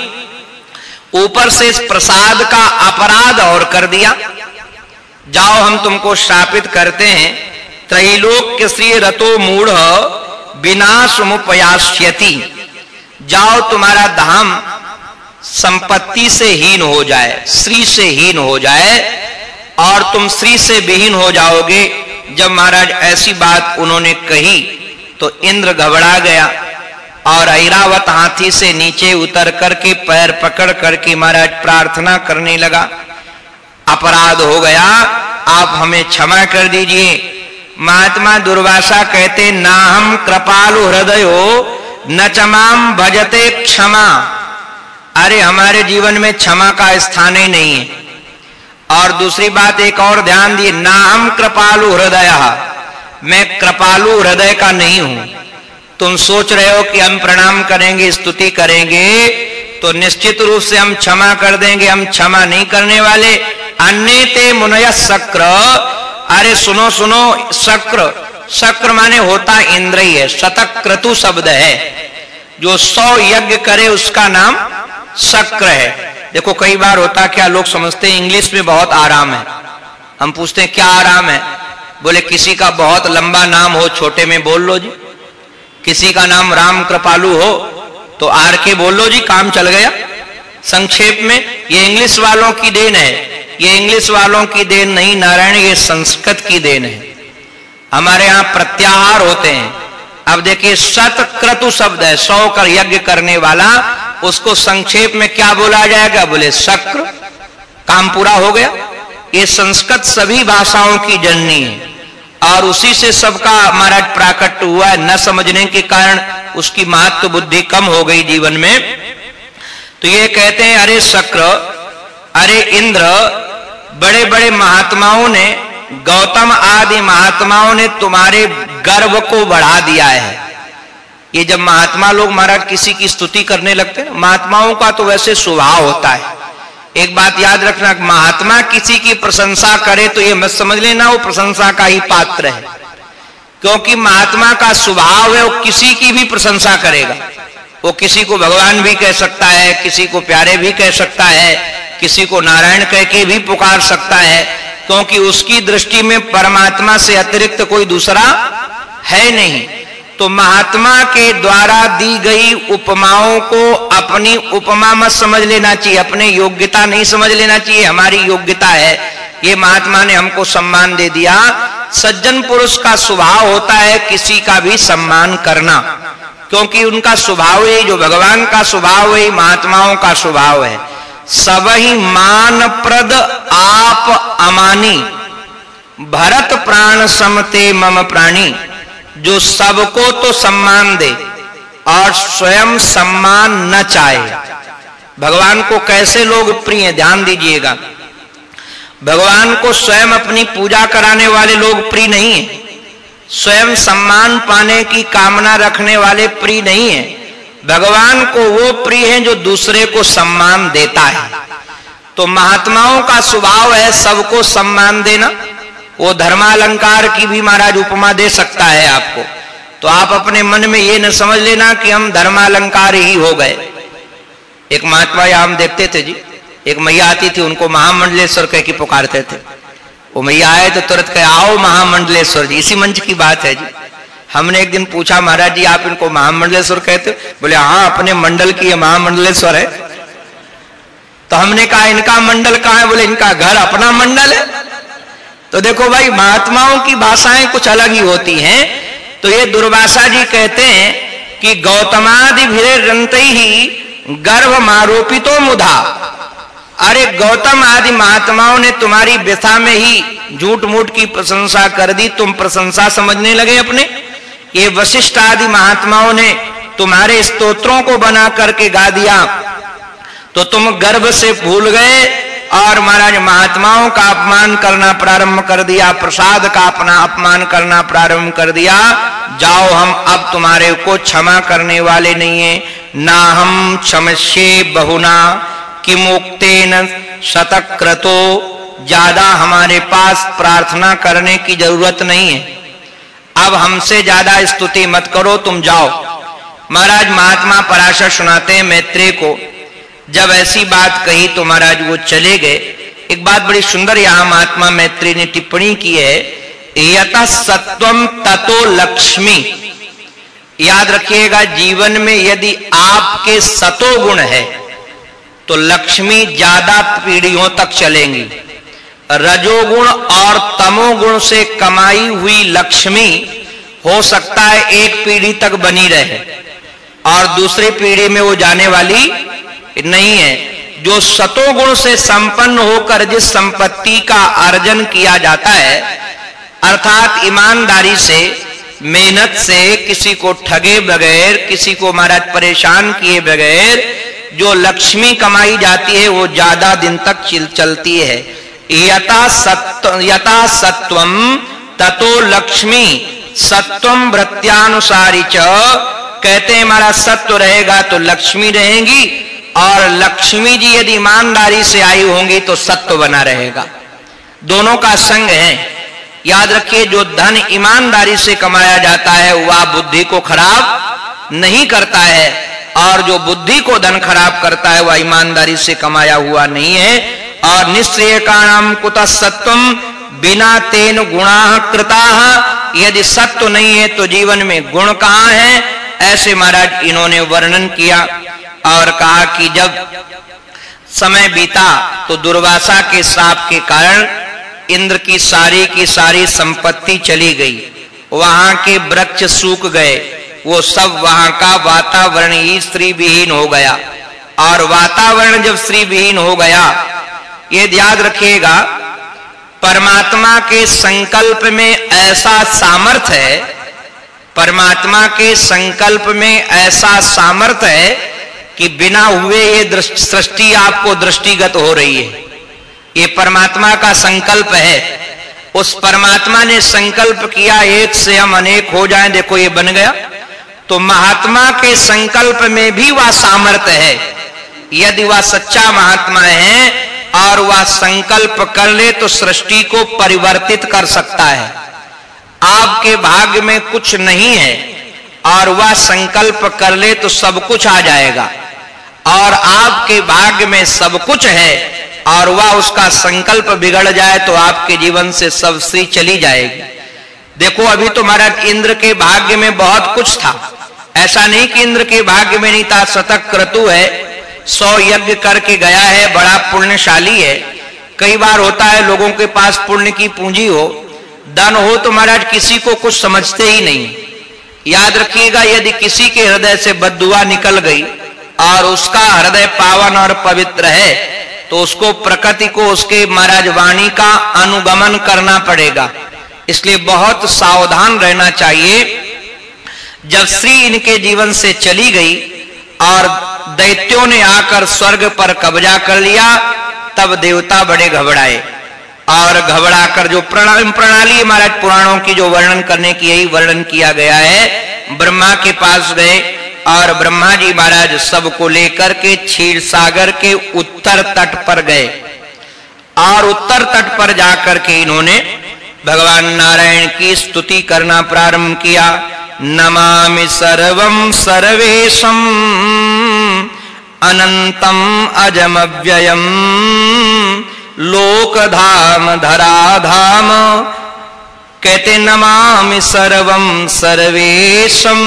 ऊपर से इस प्रसाद का अपराध और कर दिया। जाओ हम तुमको शापित करते हैं। त्रैलोक श्री रतो मूढ़ विनाश मुपयास्यति जाओ तुम्हारा धाम संपत्ति से हीन हो जाए, श्री से हीन हो जाए, और तुम श्री से विहीन हो जाओगे। जब महाराज ऐसी बात उन्होंने कही तो इंद्र घबरा गया, और ऐरावत हाथी से नीचे उतर करके पैर पकड़ करके महाराज प्रार्थना करने लगा। अपराध हो गया, आप हमें क्षमा कर दीजिए। महात्मा दुर्वासा कहते ना हम कृपालु हृदय हो न चमाम भजते क्षमा। अरे, हमारे जीवन में क्षमा का स्थान ही नहीं है। और दूसरी बात एक और ध्यान दिए नाम कृपालु हृदय। मैं कृपालु हृदय का नहीं हूँ। तुम सोच रहे हो कि हम प्रणाम करेंगे, स्तुति करेंगे तो निश्चित रूप से हम क्षमा कर देंगे, हम क्षमा नहीं करने वाले। अन्य ते मुनय शक्र। अरे सुनो सुनो, शक्र। शक्र माने होता इंद्र ही है, शतक्रतु शब्द है। जो सौ यज्ञ करे उसका नाम शक्र है। देखो, कई बार होता क्या, लोग समझते हैं, इंग्लिश में बहुत आराम है। हम पूछते हैं, क्या आराम है? बोले, किसी का बहुत लंबा नाम हो, छोटे में बोल लो जी। किसी का नाम राम कृपालु हो तो आर के बोल जी, काम चल गया। संक्षेप में, ये इंग्लिश वालों की देन है, ये इंग्लिश वालों की देन नहीं, नारायण, ये संस्कृत की देन है। हमारे यहाँ प्रत्याहार होते हैं। अब देखिए शतक्रतु शब्द है, सौ कर यज्ञ करने वाला, उसको संक्षेप में क्या बोला जाएगा? बोले, शक्र। काम पूरा हो गया। ये संस्कृत सभी भाषाओं की जननी है। और उसी से सबका महाराज प्राकट हुआ है। न समझने के कारण उसकी महत्व तो बुद्धि कम हो गई जीवन में। तो ये कहते हैं, अरे शक्र, अरे इंद्र बड़े बड़े महात्माओं ने, गौतम आदि महात्माओं ने तुम्हारे गर्व को बढ़ा दिया है। ये जब महात्मा लोग महाराज किसी की स्तुति करने लगते हैं, महात्माओं का तो वैसे स्वभाव होता है। एक बात याद रखना, महात्मा किसी की प्रशंसा करे तो ये मत समझ लेना, वो प्रशंसा का ही पात्र है। क्योंकि महात्मा का स्वभाव है, वो किसी की भी प्रशंसा करेगा। वो किसी को भगवान भी कह सकता है, किसी को प्यारे भी कह सकता है, किसी को नारायण कह के भी पुकार सकता है, क्योंकि उसकी दृष्टि में परमात्मा से अतिरिक्त कोई दूसरा है नहीं। तो महात्मा के द्वारा दी गई उपमाओं को अपनी उपमा मत समझ लेना चाहिए, अपने योग्यता नहीं समझ लेना चाहिए, हमारी योग्यता है। ये महात्मा ने हमको सम्मान दे दिया। सज्जन पुरुष का स्वभाव होता है किसी का भी सम्मान करना। क्योंकि उनका स्वभाव ही, जो भगवान का स्वभाव है, महात्माओं का स्वभाव है। सब ही मान प्रद आप अमानी। भरत प्राण समते मम प्राणी। जो सबको तो सम्मान दे और स्वयं सम्मान न चाहे। भगवान को कैसे लोग प्रिय, ध्यान दीजिएगा। भगवान को स्वयं अपनी पूजा कराने वाले लोग प्रिय नहीं है। स्वयं सम्मान पाने की कामना रखने वाले प्रिय नहीं है। भगवान को वो प्रिय है जो दूसरे को सम्मान देता है। तो महात्माओं का स्वभाव है सबको सम्मान देना। वो धर्मालंकार की भी महाराज उपमा दे सकता है आपको। तो आप अपने मन में ये न समझ लेना कि हम धर्मालंकार ही हो गए। एक महात्मा हम देखते थे जी। एक मैया आती थी, उनको महामंडलेश्वर कह के पुकारते थे। वो मैया आए तो तुरंत कहे, आओ महामंडलेश्वर जी, इसी मंच की बात है जी। हमने एक दिन पूछा, महाराज जी, आप इनको महामंडलेश्वर कहते बोले हाँ अपने मंडल की ये महामंडलेश्वर है। तो हमने कहा, इनका मंडल कहा है? बोले, इनका घर अपना मंडल है। तो देखो भाई, महात्माओं की भाषाएँ कुछ अलग ही होती हैं। तो ये दुर्वासा जी कहते हैं कि गौतमादि भिरे रंत ही गर्भ मारोपितो मुधा। अरे गौतम आदि महात्माओं ने तुम्हारी व्यथा में ही झूठ मूठ की प्रशंसा कर दी, तुम प्रशंसा समझने लगे अपने। ये वशिष्ठ आदि महात्माओं ने तुम्हारे स्तोत्रों को बना करके गा दिया। तो तुम गर्भ से भूल गए और महाराज महात्माओं का अपमान करना प्रारंभ कर दिया, प्रसाद का अपना अपमान करना प्रारंभ कर दिया। जाओ हम, अब तुम्हारे को क्षमा करने वाले नहीं है। ना हम क्षमस्ये बहुना कि मुक्तेन शतक्रतो। ज़्यादा हमारे पास प्रार्थना करने की ज़रूरत नहीं है। अब हमसे ज़्यादा स्तुति मत करो, तुम जाओ। महाराज महात्मा पराशर सुनाते हैं मैत्रेय को। जब ऐसी बात कही तो महाराज वो चले गए। एक बात बड़ी सुंदर यहाँ महात्मा मैत्री ने टिप्पणी की है यत सत्वम ततो लक्ष्मी। याद रखिएगा, जीवन में यदि आपके सतो गुण है तो लक्ष्मी ज़्यादा पीढ़ियों तक चलेंगी। रजोगुण और तमोगुण से कमाई हुई लक्ष्मी हो सकता है एक पीढ़ी तक बनी रहे। और दूसरी पीढ़ी में वो जाने वाली नहीं है। जो सतोगुण से संपन्न होकर जिस संपत्ति का अर्जन किया जाता है अर्थात ईमानदारी से मेहनत से किसी को ठगे बगैर किसी को महाराज परेशान किए बगैर जो लक्ष्मी कमाई जाती है वो ज़्यादा दिन तक चल, चलती है। यथा सत्व यथा सत्वम ततो लक्ष्मी सत्वम वृत्यानुसारी च कहते हैं हमारा सत्व रहेगा तो लक्ष्मी रहेंगी और लक्ष्मी जी यदि ईमानदारी से आई होंगी तो सत्व बना रहेगा। दोनों का संग है। याद रखिए, जो धन ईमानदारी से कमाया जाता है, वह बुद्धि को खराब नहीं करता है और जो बुद्धि को धन खराब करता है, वह ईमानदारी से कमाया हुआ नहीं है। और निश्चय का नाम कुत सत्वम बिना तेन गुणा कृता। यदि सत्व नहीं है तो जीवन में गुण कहाँ है? ऐसे महाराज इन्होंने वर्णन किया। और कहा कि जब समय बीता तो दुर्वासा के श्राप के कारण इंद्र की सारी की सारी संपत्ति चली गई। वहाँ के वृक्ष सूख गए। वो सब वहाँ का वातावरण ही स्त्री विहीन हो गया। और वातावरण जब स्त्री विहीन हो गया, ये याद रखिएगा, परमात्मा के संकल्प में ऐसा सामर्थ है, परमात्मा के संकल्प में ऐसा सामर्थ्य है कि बिना हुए ये सृष्टि आपको दृष्टिगत हो रही है। ये परमात्मा का संकल्प है। उस परमात्मा ने संकल्प किया, एक से हम अनेक हो जाएँ, देखो ये बन गया। तो महात्मा के संकल्प में भी वह सामर्थ्य है। यदि वह सच्चा महात्मा है और वह संकल्प कर ले तो सृष्टि को परिवर्तित कर सकता है। आपके भाग्य में कुछ नहीं है और वह संकल्प कर ले तो सब कुछ आ जाएगा। और आपके भाग्य में सब कुछ है और वह उसका संकल्प बिगड़ जाए तो आपके जीवन से सब श्री चली जाएगी। देखो, अभी तो महाराज इंद्र के भाग्य में बहुत कुछ था। ऐसा नहीं कि इंद्र के भाग्य में नहीं था। शतक क्रतु है, सौ यज्ञ करके गया है, बड़ा पुण्यशाली है। कई बार होता है लोगों के पास पुण्य की पूंजी हो, धन हो तो महाराज किसी को कुछ समझते ही नहीं। याद रखिएगा, यदि किसी के हृदय से बदुआ निकल गई और उसका हृदय पावन और पवित्र है तो उसको प्रकृति को उसके महाराज वाणी का अनुगमन करना पड़ेगा। इसलिए बहुत सावधान रहना चाहिए। जब श्री इनके जीवन से चली गई और दैत्यों ने आकर स्वर्ग पर कब्जा कर लिया, तब देवता बड़े घबराए। और घबराकर जो प्रणाली महाराज पुराणों की जो वर्णन करने की यही वर्णन किया गया है, ब्रह्मा के पास गए। और ब्रह्मा जी महाराज सबको लेकर के क्षीर सागर के उत्तर तट पर गए। और उत्तर तट पर जाकर के इन्होंने भगवान नारायण की स्तुति करना प्रारंभ किया। नमामि सर्वं सर्वेशम अनंतम अजमव्ययम लोकधाम धराधाम कहते नमामि सर्वम सर्वेशम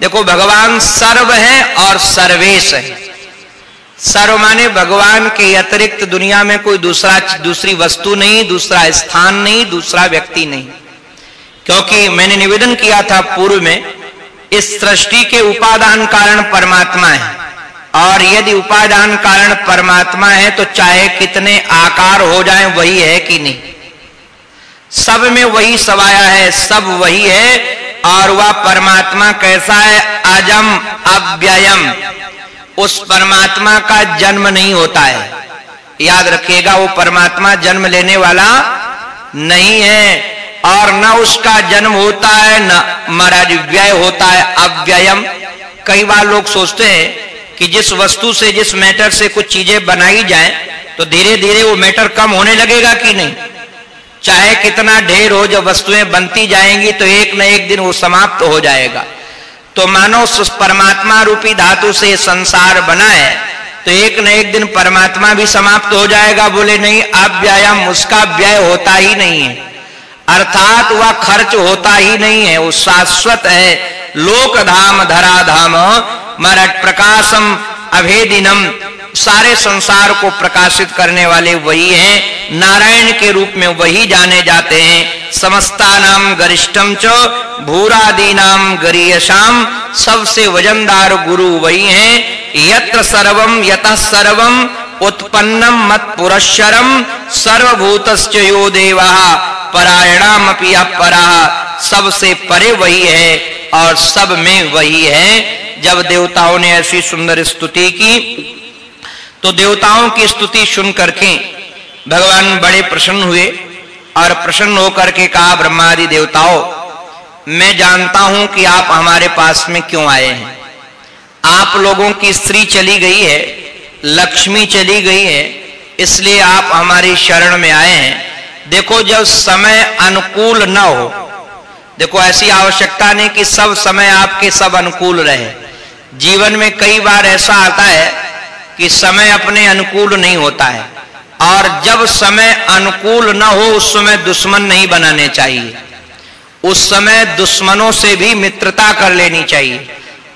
देखो, भगवान सर्व है और सर्वेश है। सर्व माने भगवान के अतिरिक्त दुनिया में कोई दूसरा, दूसरी वस्तु नहीं, दूसरा स्थान नहीं, दूसरा व्यक्ति नहीं। क्योंकि मैंने निवेदन किया था पूर्व में, इस सृष्टि के उपादान कारण परमात्मा है। और यदि उपादान कारण परमात्मा है तो चाहे कितने आकार हो जाए, वही है कि नहीं। सब में वही सवाया है, सब वही है और वह परमात्मा कैसा है? अजम, अव्ययम। उस परमात्मा का जन्म नहीं होता है। याद रखिएगा, वो परमात्मा जन्म लेने वाला नहीं है। और न उसका जन्म होता है, न महाराज व्यय होता है, अव्ययम। कई बार लोग सोचते हैं कि जिस वस्तु से, जिस मैटर से कुछ चीज़ें बनाई जाए तो धीरे धीरे वो मैटर कम होने लगेगा कि नहीं? चाहे कितना ढेर हो, जब वस्तुएँ बनती जाएँगी तो एक न एक दिन वो समाप्त हो जाएगा। तो मानो परमात्मा रूपी धातु से संसार बना है तो एक न एक दिन परमात्मा भी समाप्त हो जाएगा। बोले, नहीं, अब व्यायाम उसका व्यय होता ही नहीं है। अर्थात वह खर्च होता ही नहीं है, वो शाश्वत है। लोक धाम धरा धाम, मरट प्रकाशम अभेदिनम सारे संसार को प्रकाशित करने वाले वही हैं। नारायण के रूप में वही जाने जाते हैं। समस्ता नाम गरिष्ठम च भूरादि नाम गरीयशाम सबसे वजनदार गुरु वही हैं। यत्र सर्वम यत सर्वम उत्पन्नम मत पुरस्रम सर्वभूत यो देवा परायणाम अपरा सबसे परे वही है और सब में वही है। जब देवताओं ने ऐसी सुंदर स्तुति की तो देवताओं की स्तुति सुन करके भगवान बड़े प्रसन्न हुए और प्रसन्न होकर के कहा, ब्रह्मादि देवताओं, मैं जानता हूँ कि आप हमारे पास में क्यों आए हैं। आप लोगों की स्त्री चली गई है, लक्ष्मी चली गई है, इसलिए आप हमारी शरण में आए हैं। देखो, जब समय अनुकूल न हो, देखो, ऐसी आवश्यकता नहीं कि सब समय आपके सब अनुकूल रहे। जीवन में कई बार ऐसा आता है कि समय अपने अनुकूल नहीं होता है। और जब समय अनुकूल न हो, उस समय दुश्मन नहीं बनाने चाहिए। उस समय दुश्मनों से भी मित्रता कर लेनी चाहिए।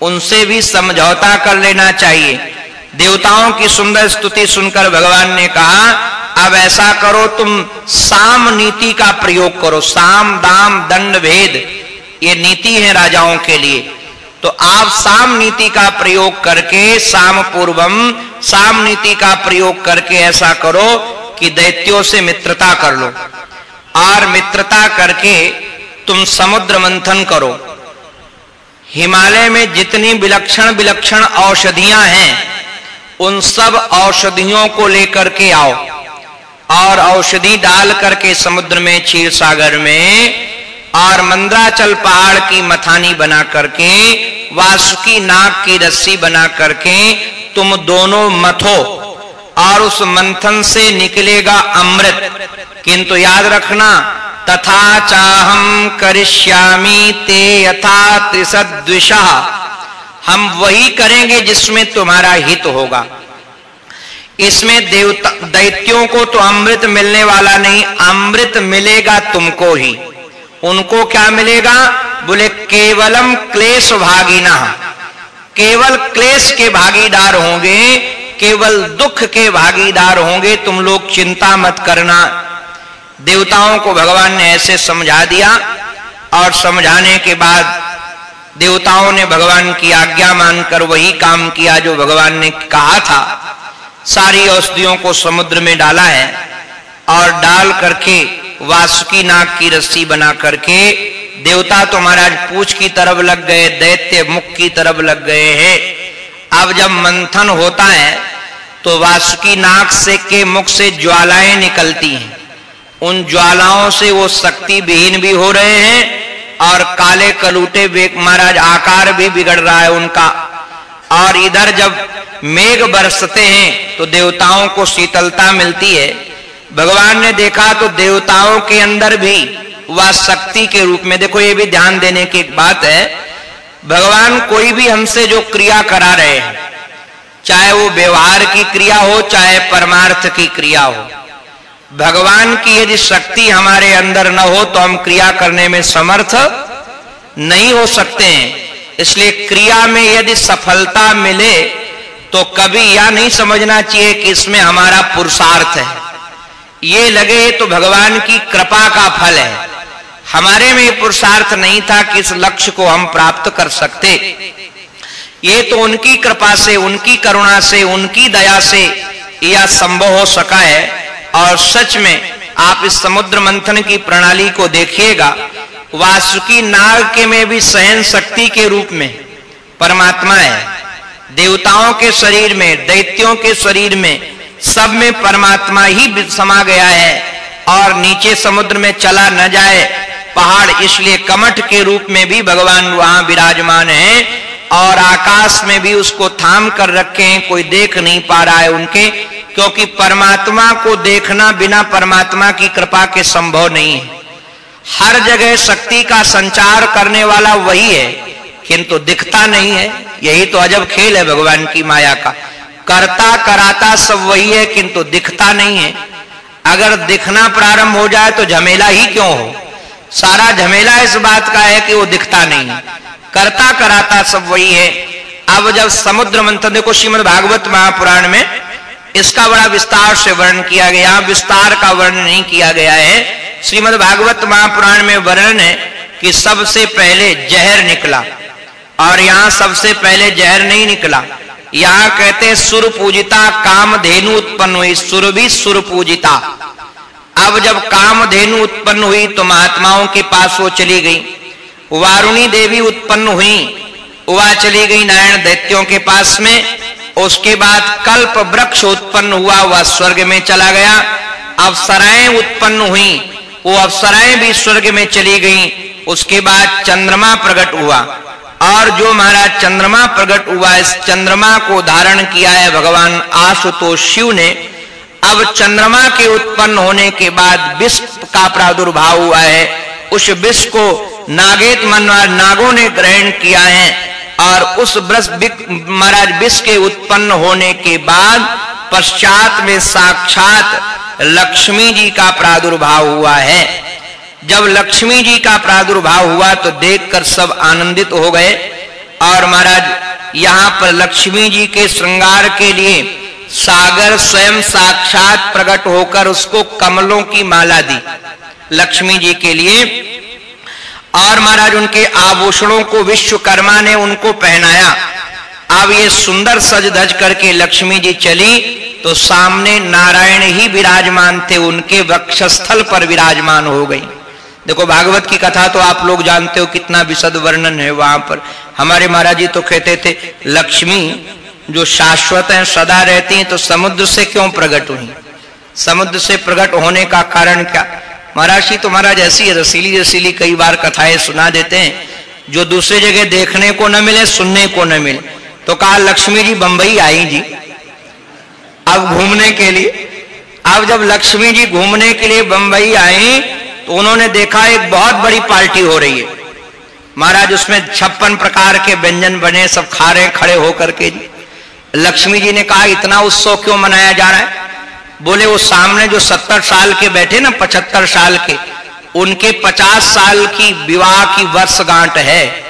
उनसे भी समझौता कर लेना चाहिए। देवताओं की सुंदर स्तुति सुनकर भगवान ने कहा, अब ऐसा करो, तुम साम नीति का प्रयोग करो। साम, दाम, दंड, भेद, ये नीति है राजाओं के लिए। तो आप साम नीति का प्रयोग करके, साम पूर्वम, साम नीति का प्रयोग करके ऐसा करो कि दैत्यों से मित्रता कर लो। और मित्रता करके तुम समुद्र मंथन करो। हिमालय में जितनी विलक्षण विलक्षण औषधियाँ हैं, उन सब औषधियों को लेकर के आओ। और औषधि डाल करके समुद्र में क्षीर सागर में और मंद्राचल पहाड़ की मथानी बना करके, वासुकी नाग की रस्सी बना करके तुम दोनों मथो और उस मंथन से निकलेगा अमृत। किंतु याद रखना, तथा चाहम करिष्यामी ते यथा त्रिसद्विषा। हम वही करेंगे जिसमें तुम्हारा हित होगा। इसमें देवता दैत्यों को तो अमृत मिलने वाला नहीं, अमृत मिलेगा तुमको ही। उनको क्या मिलेगा? बोले, केवलम क्लेश भागीना। केवल क्लेश के भागीदार होंगे, केवल दुख के भागीदार होंगे, तुम लोग चिंता मत करना। देवताओं को भगवान ने ऐसे समझा दिया और समझाने के बाद देवताओं ने भगवान की आज्ञा मानकर वही काम किया जो भगवान ने कहा था। सारी औषधियों को समुद्र में डाला है। और डाल करके वासुकी नाग की रस्सी बना करके देवता तो महाराज पूछ की तरफ़ लग गए, दैत्य मुख की तरफ़ लग गए हैं। अब जब मंथन होता है तो वासुकी नाग से के मुख से ज्वालाएँ निकलती हैं। उन ज्वालाओं से वो शक्ति विहीन भी हो रहे हैं और काले कलूटे महाराज आकार भी बिगड़ रहा है उनका। और इधर जब मेघ बरसते हैं तो देवताओं को शीतलता मिलती है भगवान ने देखा तो देवताओं के अंदर भी वह शक्ति के रूप में, देखो ये भी ध्यान देने की एक बात है, भगवान कोई भी हमसे जो क्रिया करा रहे हैं, चाहे वो व्यवहार की क्रिया हो, चाहे परमार्थ की क्रिया हो, भगवान की यदि शक्ति हमारे अंदर न हो तो हम क्रिया करने में समर्थ नहीं हो सकते हैं। इसलिए क्रिया में यदि सफलता मिले तो कभी यह नहीं समझना चाहिए कि इसमें हमारा पुरुषार्थ है। ये लगे तो भगवान की कृपा का फल है। हमारे में पुरुषार्थ नहीं था कि इस लक्ष्य को हम प्राप्त कर सकते। ये तो उनकी कृपा से, उनकी करुणा से, उनकी दया से यह संभव हो सका है। और सच में आप इस समुद्र मंथन की प्रणाली को देखिएगा। वासुकी नाग के में भी सहन शक्ति के रूप में परमात्मा है। देवताओं के शरीर में, दैत्यों के शरीर में सब में परमात्मा ही समा गया है और नीचे समुद्र में चला न जाए। पहाड़ इसलिए कमठ के रूप में भी भगवान वहाँ विराजमान है और आकाश में भी उसको थाम कर रखे हैं। कोई देख नहीं पा रहा है उनके, क्योंकि परमात्मा को देखना बिना परमात्मा की कृपा के संभव नहीं है। हर जगह शक्ति का संचार करने वाला वही है, किंतु दिखता नहीं है। यही तो अजब खेल है भगवान की माया का। करता कराता सब वही है, किंतु दिखता नहीं है। अगर दिखना प्रारंभ हो जाए तो झमेला ही क्यों हो? सारा झमेला इस बात का है कि वो दिखता नहीं। है करता कराता सब वही है। अब जब समुद्र मंथन, देखो श्रीमद भागवत महापुराण में इसका बड़ा विस्तार से वर्णन किया गया। विस्तार का वर्णन नहीं किया गया है। श्रीमद भागवत महापुराण में वर्णन है कि सबसे पहले जहर निकला और यहाँ सबसे पहले जहर नहीं निकला। यहाँ कहते सुर पूजिता, काम धेनु उत्पन्न हुई, सुर भी सुर पूजिता। अब जब काम धेनु उत्पन्न हुई तो महात्माओं के पास वो चली गई। वारुणी देवी उत्पन्न हुई, वह चली गई नारायण दैत्यों के पास में। उसके बाद कल्प वृक्ष उत्पन्न हुआ, वह स्वर्ग में चला गया। अवसराएँ उत्पन्न हुई, वो अवसराएँ भी स्वर्ग में चली गई। उसके बाद चंद्रमा प्रकट हुआ। और जो महाराज चंद्रमा प्रकट हुआ इस चंद्रमा को धारण किया है भगवान आशुतोष शिव ने। अब चंद्रमा के उत्पन्न होने के बाद विश्व का प्रादुर्भाव हुआ है। उस विश्व को नागेत मनवार नागों ने ग्रहण किया है और उस महाराज विश्व के उत्पन्न होने के बाद पश्चात में साक्षात लक्ष्मी जी का प्रादुर्भाव हुआ है। जब लक्ष्मी जी का प्रादुर्भाव हुआ तो देखकर सब आनंदित हो गए। और महाराज, यहाँ पर लक्ष्मी जी के श्रृंगार के लिए सागर स्वयं साक्षात प्रकट होकर उसको कमलों की माला दी लक्ष्मी जी के लिए। और महाराज, उनके आभूषणों को विश्वकर्मा ने उनको पहनाया। अब ये सुंदर सज धज करके लक्ष्मी जी चली तो सामने नारायण ही विराजमान थे, उनके वक्षस्थल पर विराजमान हो गई। देखो, भागवत की कथा तो आप लोग जानते हो कितना विशद वर्णन है वहाँ पर। हमारे महाराज जी तो कहते थे, लक्ष्मी, जो शाश्वत है, सदा रहती हैं तो समुद्र से क्यों प्रकट हुई? समुद्र से प्रकट होने का कारण क्या? महाराज जी तो महाराज ऐसी है रसीली रसीली कई बार कथाएँ सुना देते हैं, जो दूसरी जगह देखने को न मिले, सुनने को न मिले। तो कहा, लक्ष्मी जी, बंबई आई जी अब घूमने के लिए। अब जब लक्ष्मी जी घूमने के लिए बंबई आई तो उन्होंने देखा एक बहुत बड़ी पार्टी हो रही है। महाराज, उसमें छप्पन प्रकार के व्यंजन बने, सब खा रहे खड़े होकर के लक्ष्मी जी ने कहा, इतना उत्सव क्यों मनाया जा रहा है? बोले, वो सामने जो सत्तर साल के बैठे ना, पचहत्तर साल के, उनके पचास साल की विवाह की वर्षगांठ है।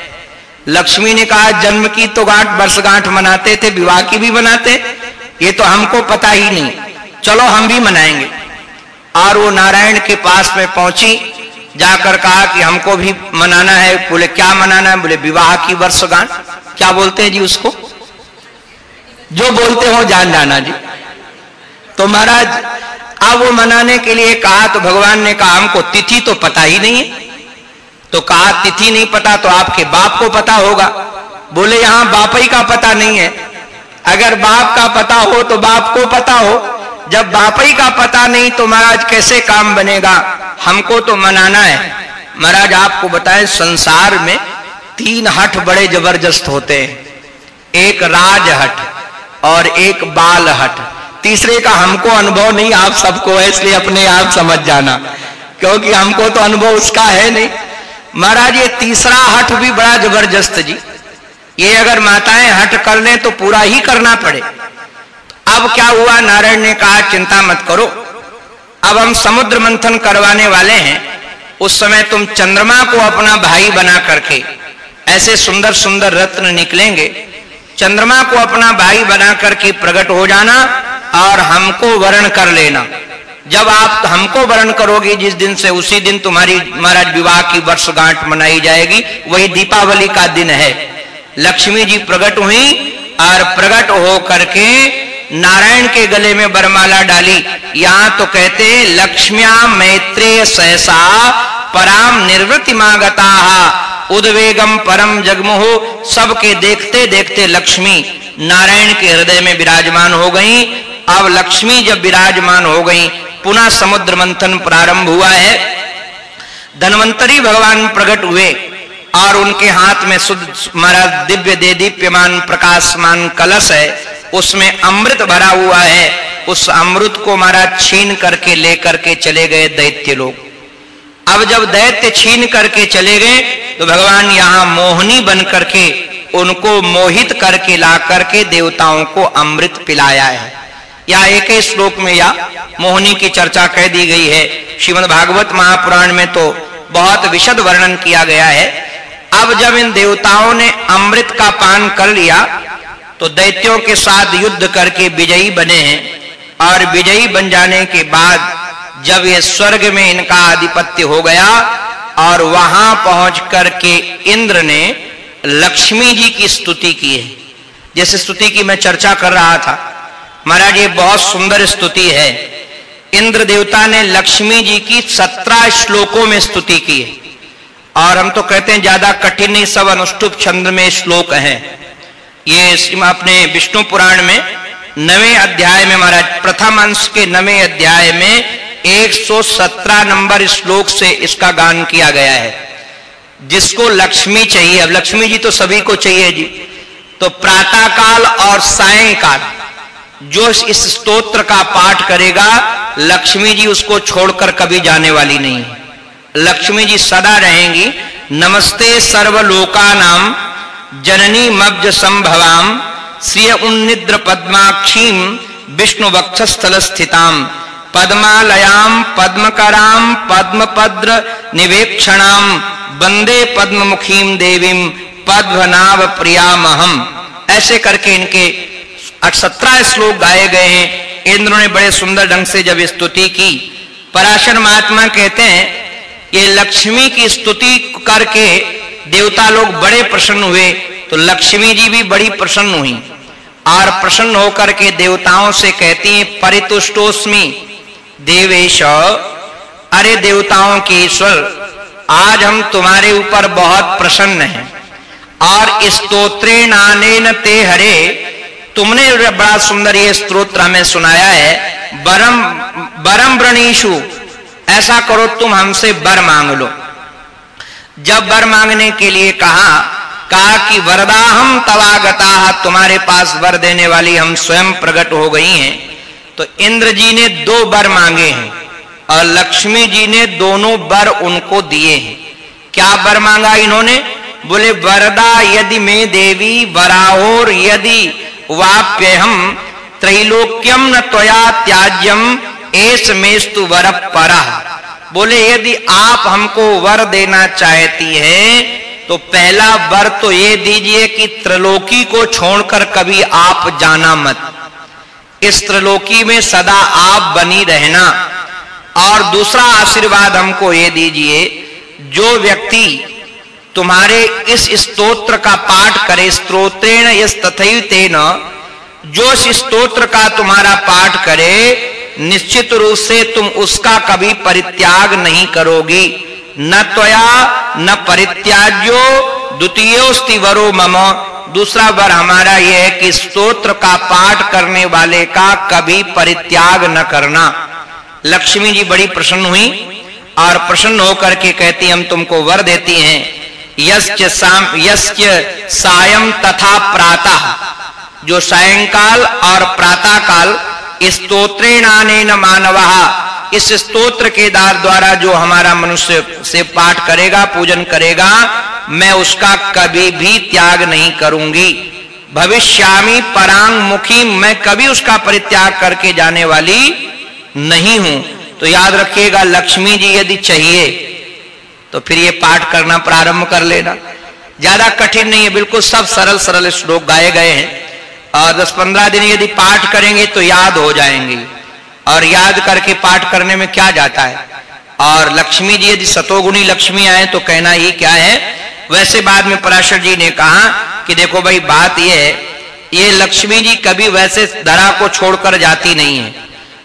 लक्ष्मी ने कहा, जन्म की तो गांठ, वर्षगांठ मनाते थे, विवाह की भी मनाते। ये तो हमको पता ही नहीं। चलो, हम भी मनाएँगे। और वो नारायण के पास में पहुँची, जाकर कहा कि हमको भी मनाना है। बोले, क्या मनाना है? बोले, विवाह की वर्षगांठ क्या बोलते हैं जी उसको? जो बोलते हो जान जाना जी। तो महाराज, अब वो मनाने के लिए कहा तो भगवान ने कहा, हमको तिथि तो पता ही नहीं है। तो कहा, तिथि नहीं पता तो आपके बाप को पता होगा। बोले, यहाँ बाप ही का पता नहीं है। अगर बाप का पता हो तो बाप को पता हो। जब बाप ही का पता नहीं तो महाराज कैसे काम बनेगा? हमको तो मनाना है। महाराज, आपको बताएँ, संसार में तीन हट बड़े ज़बरदस्त होते हैं। एक राज हट और एक बाल हट तीसरे का हमको अनुभव नहीं, आप सबको है, इसलिए अपने आप समझ जाना। क्योंकि हमको तो अनुभव उसका है नहीं। महाराज, ये तीसरा हट भी बड़ा ज़बरदस्त जी। ये अगर माताएँ हट कर लें तो पूरा ही करना पड़े। अब क्या हुआ? नारायण ने कहा, चिंता मत करो। अब हम समुद्र मंथन करवाने वाले हैं। उस समय तुम चंद्रमा को अपना भाई बना करके ऐसे सुंदर सुंदर रत्न निकलेंगे। चंद्रमा को अपना भाई बना करके प्रकट हो जाना और हमको वर्ण कर लेना। जब आप हमको वर्ण करोगे, जिस दिन से उसी दिन तुम्हारी, महाराज विवाह की वर्षगांठ मनाई जाएगी, वही दीपावली का दिन है। लक्ष्मी जी प्रकट हुई और प्रकट हो करके नारायण के गले में बरमाला डाली। यहाँ तो कहते हैं, लक्ष्म्या मैत्रेय सहसा, पराम निवृत्ति मागता, उद्वेगम परम जगमोह। सबके देखते देखते लक्ष्मी नारायण के हृदय में विराजमान हो गई। अब लक्ष्मी जब विराजमान हो गई, पुनः समुद्र मंथन प्रारंभ हुआ है। धनवंतरी भगवान प्रकट हुए और उनके हाथ में शुद्ध, महाराज दिव्य दे दीप्यमान प्रकाशमान कलश है। उसमें अमृत भरा हुआ है। उस अमृत को महाराज छीन करके लेकर के चले गए दैत्य लोग। अब जब दैत्य छीन करके चले गए तो भगवान यहाँ मोहनी बन करके उनको मोहित करके ला करके देवताओं को अमृत पिलाया है। या एक ही श्लोक में या मोहनी की चर्चा कह दी गई है, श्रीमद भागवत महापुराण में तो बहुत विशद वर्णन किया गया है। अब जब इन देवताओं ने अमृत का पान कर लिया तो दैत्यों के साथ युद्ध करके विजयी बने हैं और विजयी बन जाने के बाद जब ये स्वर्ग में इनका आधिपत्य हो गया और वहाँ पहुँच करके इंद्र ने लक्ष्मी जी की स्तुति की है। जैसे स्तुति की मैं चर्चा कर रहा था, महाराज ये बहुत सुंदर स्तुति है। इंद्र देवता ने लक्ष्मी जी की सत्रह श्लोकों में स्तुति की है। और हम तो कहते हैं ज़्यादा कठिन नहीं सब अनुष्टुप छंद में श्लोक हैं। ये अपने विष्णु पुराण में नवे अध्याय में महाराज प्रथम अंश के नवे अध्याय में 117 नंबर श्लोक से इसका गान किया गया है। जिसको लक्ष्मी चाहिए। अब लक्ष्मी जी तो सभी को चाहिए जी। तो प्रातः काल और सायंकाल, जो इस स्तोत्र का पाठ करेगा, लक्ष्मी जी उसको छोड़कर कभी जाने वाली नहीं। लक्ष्मी जी सदा रहेंगी। नमस्ते सर्वलोका नाम जननी मब्ज संभवाम श्रिय उन्निद्र पद्माक्षीम, विष्णु वक्षस्थल स्थिताम। पद्मालयाम, पद्मकराम, पद्मपद्र निवेक्षणाम, वंदे पद्ममुखीम देवीम, पद्मनाभ प्रियामहम। ऐसे करके इनके सत्रह श्लोक गाए गए हैं। इंद्र ने बड़े सुंदर ढंग से जब स्तुति की, पराशर महात्मा कहते हैं, ये लक्ष्मी की स्तुति करके देवता लोग बड़े प्रसन्न हुए तो लक्ष्मी जी भी बड़ी प्रसन्न हुई। और प्रसन्न होकर के देवताओं से कहती हैं, परितुष्टोस्मी, देवेश, अरे देवताओं के ईश्वर, आज हम तुम्हारे ऊपर बहुत प्रसन्न हैं। और स्तोत्रे ते हरे, तुमने बड़ा सुंदर ये स्त्रोत्र हमें सुनाया है, बरम बरम व्रणीशु ऐसा करो तुम हमसे बर मांग लो। जब वर मांगने के लिए कहा कहा कि वरदा हम तवागता तुम्हारे पास वर देने वाली हम स्वयं प्रकट हो गई हैं। तो इंद्र जी ने दो वर मांगे हैं और लक्ष्मी जी ने दोनों वर उनको दिए हैं। क्या वर मांगा इन्होंने? बोले, वरदा यदि मैं देवी वराहोर यदि वाप्य हम त्रैलोक्यम न त्वया त्याज्यम एस मेस्तु वर परा। बोले, यदि आप हमको वर देना चाहती हैं तो पहला वर तो ये दीजिए कि त्रिलोकी को छोड़कर कभी आप जाना मत। इस त्रिलोकी में सदा आप बनी रहना। और दूसरा आशीर्वाद हमको ये दीजिए, जो व्यक्ति तुम्हारे इस स्तोत्र का पाठ करे, स्त्रोत्रेण यस तेन जो इस स्तोत्र का तुम्हारा पाठ करे निश्चित रूप से तुम उसका कभी परित्याग नहीं करोगी। न त्वया, न परित्याज्यो द्वितीय वरो मम। दूसरा वर हमारा यह है कि स्तोत्र का पाठ करने वाले का कभी परित्याग न करना। लक्ष्मी जी बड़ी प्रसन्न हुई और प्रसन्न होकर के कहती, हम तुमको वर देती हैं। यश्च साम, यश्च सायं तथा प्रातः। जो सायंकाल और प्रातः काल स्तोत्रेणानेन मानवा। इस स्तोत्र के दार द्वारा जो हमारा मनुष्य से पाठ करेगा, पूजन करेगा, मैं उसका कभी भी त्याग नहीं करूँगी। भविष्यामी परांग मुखी, मैं कभी उसका परित्याग करके जाने वाली नहीं हूँ। तो याद रखिएगा, लक्ष्मी जी यदि चाहिए तो फिर ये पाठ करना प्रारंभ कर लेना। ज़्यादा कठिन नहीं है, बिल्कुल सब सरल सरल श्लोक गाए गए हैं। और दस पंद्रह दिन यदि पाठ करेंगे तो याद हो जाएँगे। और याद करके पाठ करने में क्या जाता है? और लक्ष्मी जी यदि सतोगुणी लक्ष्मी आए तो कहना ही क्या है? वैसे बाद में पराशर जी ने कहा कि देखो भाई, बात यह है, ये लक्ष्मी जी कभी वैसे धरा को छोड़कर जाती नहीं है।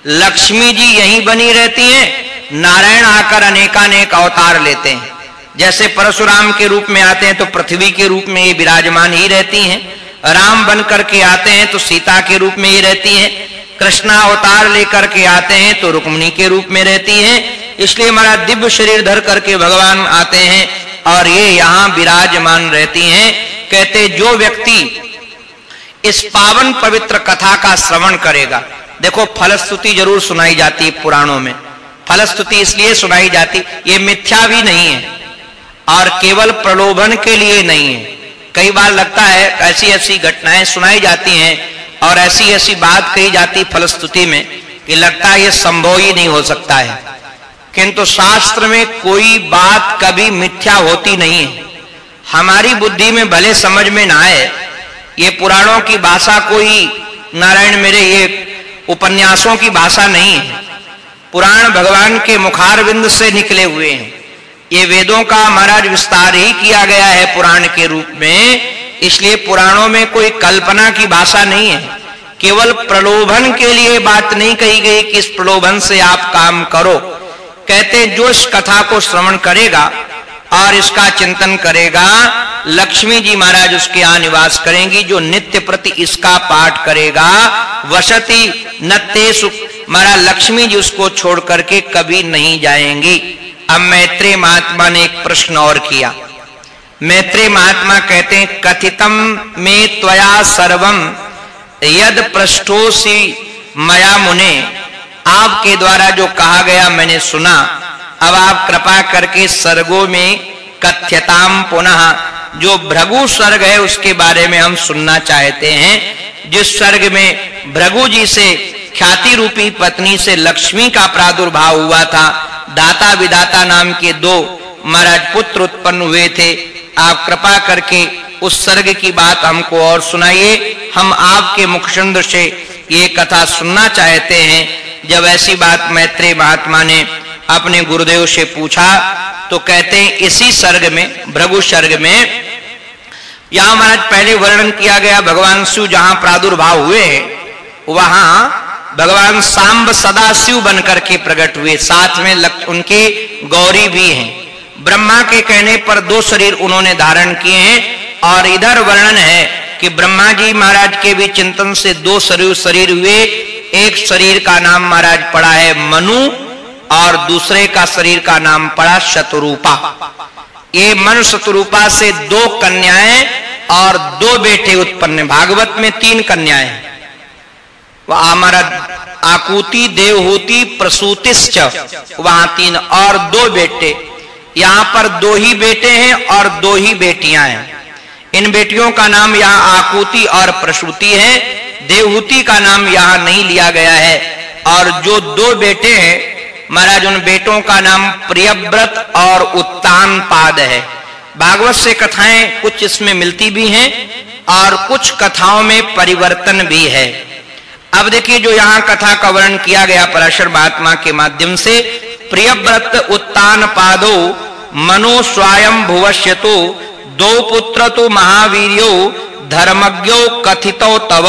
लक्ष्मी जी यहीं बनी रहती हैं, नारायण आकर अनेकानेक अवतार लेते हैं। जैसे परशुराम के रूप में आते हैं तो पृथ्वी के रूप में ये विराजमान ही रहती हैं। राम बन करके आते हैं तो सीता के रूप में ही रहती हैं। कृष्णा अवतार लेकर के आते हैं तो रुक्मणी के रूप में रहती हैं। इसलिए हमारा दिव्य शरीर धर करके भगवान आते हैं और ये यहाँ विराजमान रहती हैं। कहते, जो व्यक्ति इस पावन पवित्र कथा का श्रवण करेगा। देखो, फलस्तुति ज़रूर सुनाई जाती है पुराणों में। फलस्तुति इसलिए सुनाई जाती, ये मिथ्या भी नहीं है और केवल प्रलोभन के लिए नहीं है। कई बार लगता है ऐसी ऐसी घटनाएँ सुनाई जाती हैं और ऐसी ऐसी बात कही जाती फलस्तुति में कि लगता है ये संभव ही नहीं हो सकता है। किंतु शास्त्र में कोई बात कभी मिथ्या होती नहीं है। हमारी बुद्धि में भले समझ में ना आए, ये पुराणों की भाषा कोई नारायण मेरे ये उपन्यासों की भाषा नहीं है। पुराण भगवान के मुखारविंद से निकले हुए हैं। ये वेदों का महाराज विस्तार ही किया गया है पुराण के रूप में। इसलिए पुराणों में कोई कल्पना की भाषा नहीं है। केवल प्रलोभन के लिए बात नहीं कही गई कि इस प्रलोभन से आप काम करो। कहते जो इस कथा को श्रवण करेगा और इसका चिंतन करेगा, लक्ष्मी जी महाराज उसके यहाँ निवास करेंगी, जो नित्य प्रति इसका पाठ करेगा, वसती सुख महाराज लक्ष्मी जी उसको छोड़ करके कभी नहीं जाएँगी। अब मैत्री महात्मा ने एक प्रश्न और किया। मैत्री महात्मा कहते हैं, कथितम में त्वया सर्वम यद पृष्ठोसी मया मुने। आपके द्वारा जो कहा गया मैंने सुना। अब आप कृपा करके सर्गो में कथ्यताम पुनः, जो भ्रगु स्वर्ग है उसके बारे में हम सुनना चाहते हैं। जिस स्वर्ग में भ्रगु जी से ख्याति रूपी पत्नी से लक्ष्मी का प्रादुर्भाव हुआ था दाता विदाता नाम के दो महाराज पुत्र उत्पन्न हुए थे। आप कृपा करके उस सर्ग की बात हमको और सुनाइए। हम आपके मुखचंद्र से ये कथा सुनना चाहते हैं। जब ऐसी बात मैत्री महात्मा ने अपने गुरुदेव से पूछा तो कहते हैं, इसी सर्ग में, भृगु सर्ग में, यहाँ महाराज पहले वर्णन किया गया, भगवान शिव जहाँ प्रादुर्भाव हुए वहाँ भगवान सांब सदा शिव बनकर के प्रकट हुए। साथ में उनके गौरी भी हैं। ब्रह्मा के कहने पर दो शरीर उन्होंने धारण किए हैं और इधर वर्णन है कि ब्रह्मा जी महाराज के भी चिंतन से दो शरीर शरीर हुए। एक शरीर का नाम महाराज पड़ा है मनु और दूसरे का शरीर का नाम पड़ा शत्रुपा। ये मन शतरूपा से दो कन्याएँ और दो बेटे उत्पन्न। भागवत में तीन कन्याएँ वह अमरद आकुति देवहूति प्रसूतिश्च वहाँ तीन और दो बेटे। यहाँ पर दो ही बेटे हैं और दो ही बेटियाँ हैं। इन बेटियों का नाम यहाँ आकुति और प्रसूति है। देवहूति का नाम यहाँ नहीं लिया गया है। और जो दो बेटे हैं, महाराज, उन बेटों का नाम प्रियव्रत और उत्तान पाद है। भागवत से कथाएँ कुछ इसमें मिलती भी हैं और कुछ कथाओं में परिवर्तन भी है। अब देखिए जो यहाँ कथा का वर्णन किया गया पराशर महात्मा के माध्यम से, प्रियव्रत उत्तान पादो, मनो स्वयं भुवश्यतो, दो पुत्र तो महावीरियो, धर्मज्ञो कथितो तव।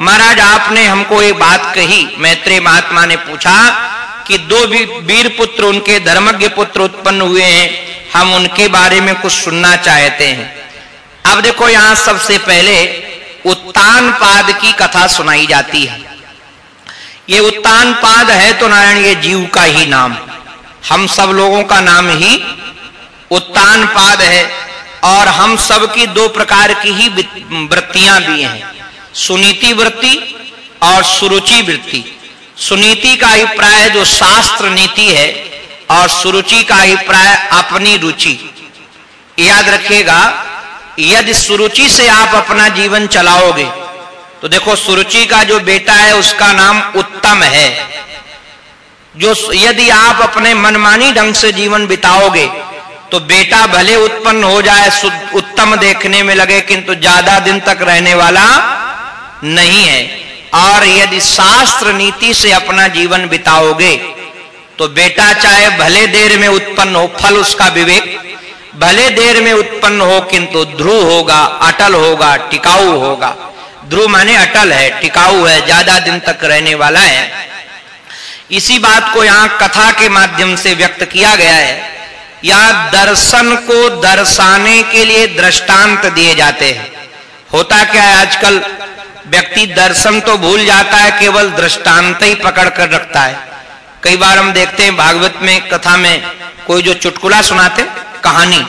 महाराज, आपने हमको एक बात कही, मैत्रेय महात्मा ने पूछा कि दो वीर पुत्र, उनके धर्मज्ञ पुत्र उत्पन्न हुए हैं, हम उनके बारे में कुछ सुनना चाहते हैं। अब देखो यहाँ सबसे पहले उत्तान पाद की कथा सुनाई जाती है। ये उत्तान पाद है तो नारायण, ये जीव का ही नाम। हम सब लोगों का नाम ही उत्तान पाद है और हम सब की दो प्रकार की ही वृत्तियाँ भी हैं। सुनीति वृत्ति और सुरुचि वृत्ति। सुनीति का अभिप्राय जो शास्त्र नीति है और सुरुचि का अभिप्राय अपनी रुचि। याद रखिएगा यदि सुरुचि से आप अपना जीवन चलाओगे तो देखो सुरुचि का जो बेटा है, उसका नाम उत्तम है। जो यदि आप अपने मनमानी ढंग से जीवन बिताओगे तो बेटा भले उत्पन्न हो जाए उत्तम देखने में लगे, किंतु ज़्यादा दिन तक रहने वाला नहीं है। और यदि शास्त्र नीति से अपना जीवन बिताओगे तो बेटा चाहे भले देर में उत्पन्न हो, फल उसका विवेक भले देर में उत्पन्न हो किंतु ध्रुव होगा, अटल होगा, टिकाऊ होगा। ध्रुव माने अटल है, टिकाऊ है, ज़्यादा दिन तक रहने वाला है। इसी बात को यहाँ कथा के माध्यम से व्यक्त किया गया है। या दर्शन को दर्शाने के लिए दृष्टांत दिए जाते हैं। होता क्या है आजकल? व्यक्ति दर्शन तो भूल जाता है, केवल दृष्टांत ही पकड़ कर रखता है। कई बार हम देखते हैं भागवत में, कथा में कोई जो चुटकुला सुनाते कहानी।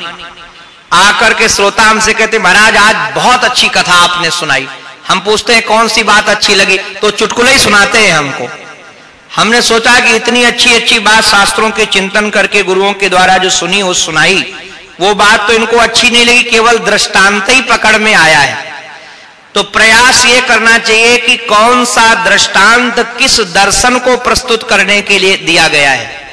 आकर के श्रोता हमसे कहते, महाराज, आज बहुत अच्छी कथा आपने सुनाई। हम पूछते हैं, कौन सी बात अच्छी लगी? तो चुटकुले ही सुनाते हैं हमको। हमने सोचा कि इतनी अच्छी अच्छी बात शास्त्रों के चिंतन करके, गुरुओं के द्वारा जो सुनी हो, सुनाई। वो बात तो इनको अच्छी नहीं लगी, केवल दृष्टांत ही पकड़ में आया है। तो प्रयास ये करना चाहिए कि कौन सा दृष्टांत किस दर्शन को प्रस्तुत करने के लिए दिया गया है।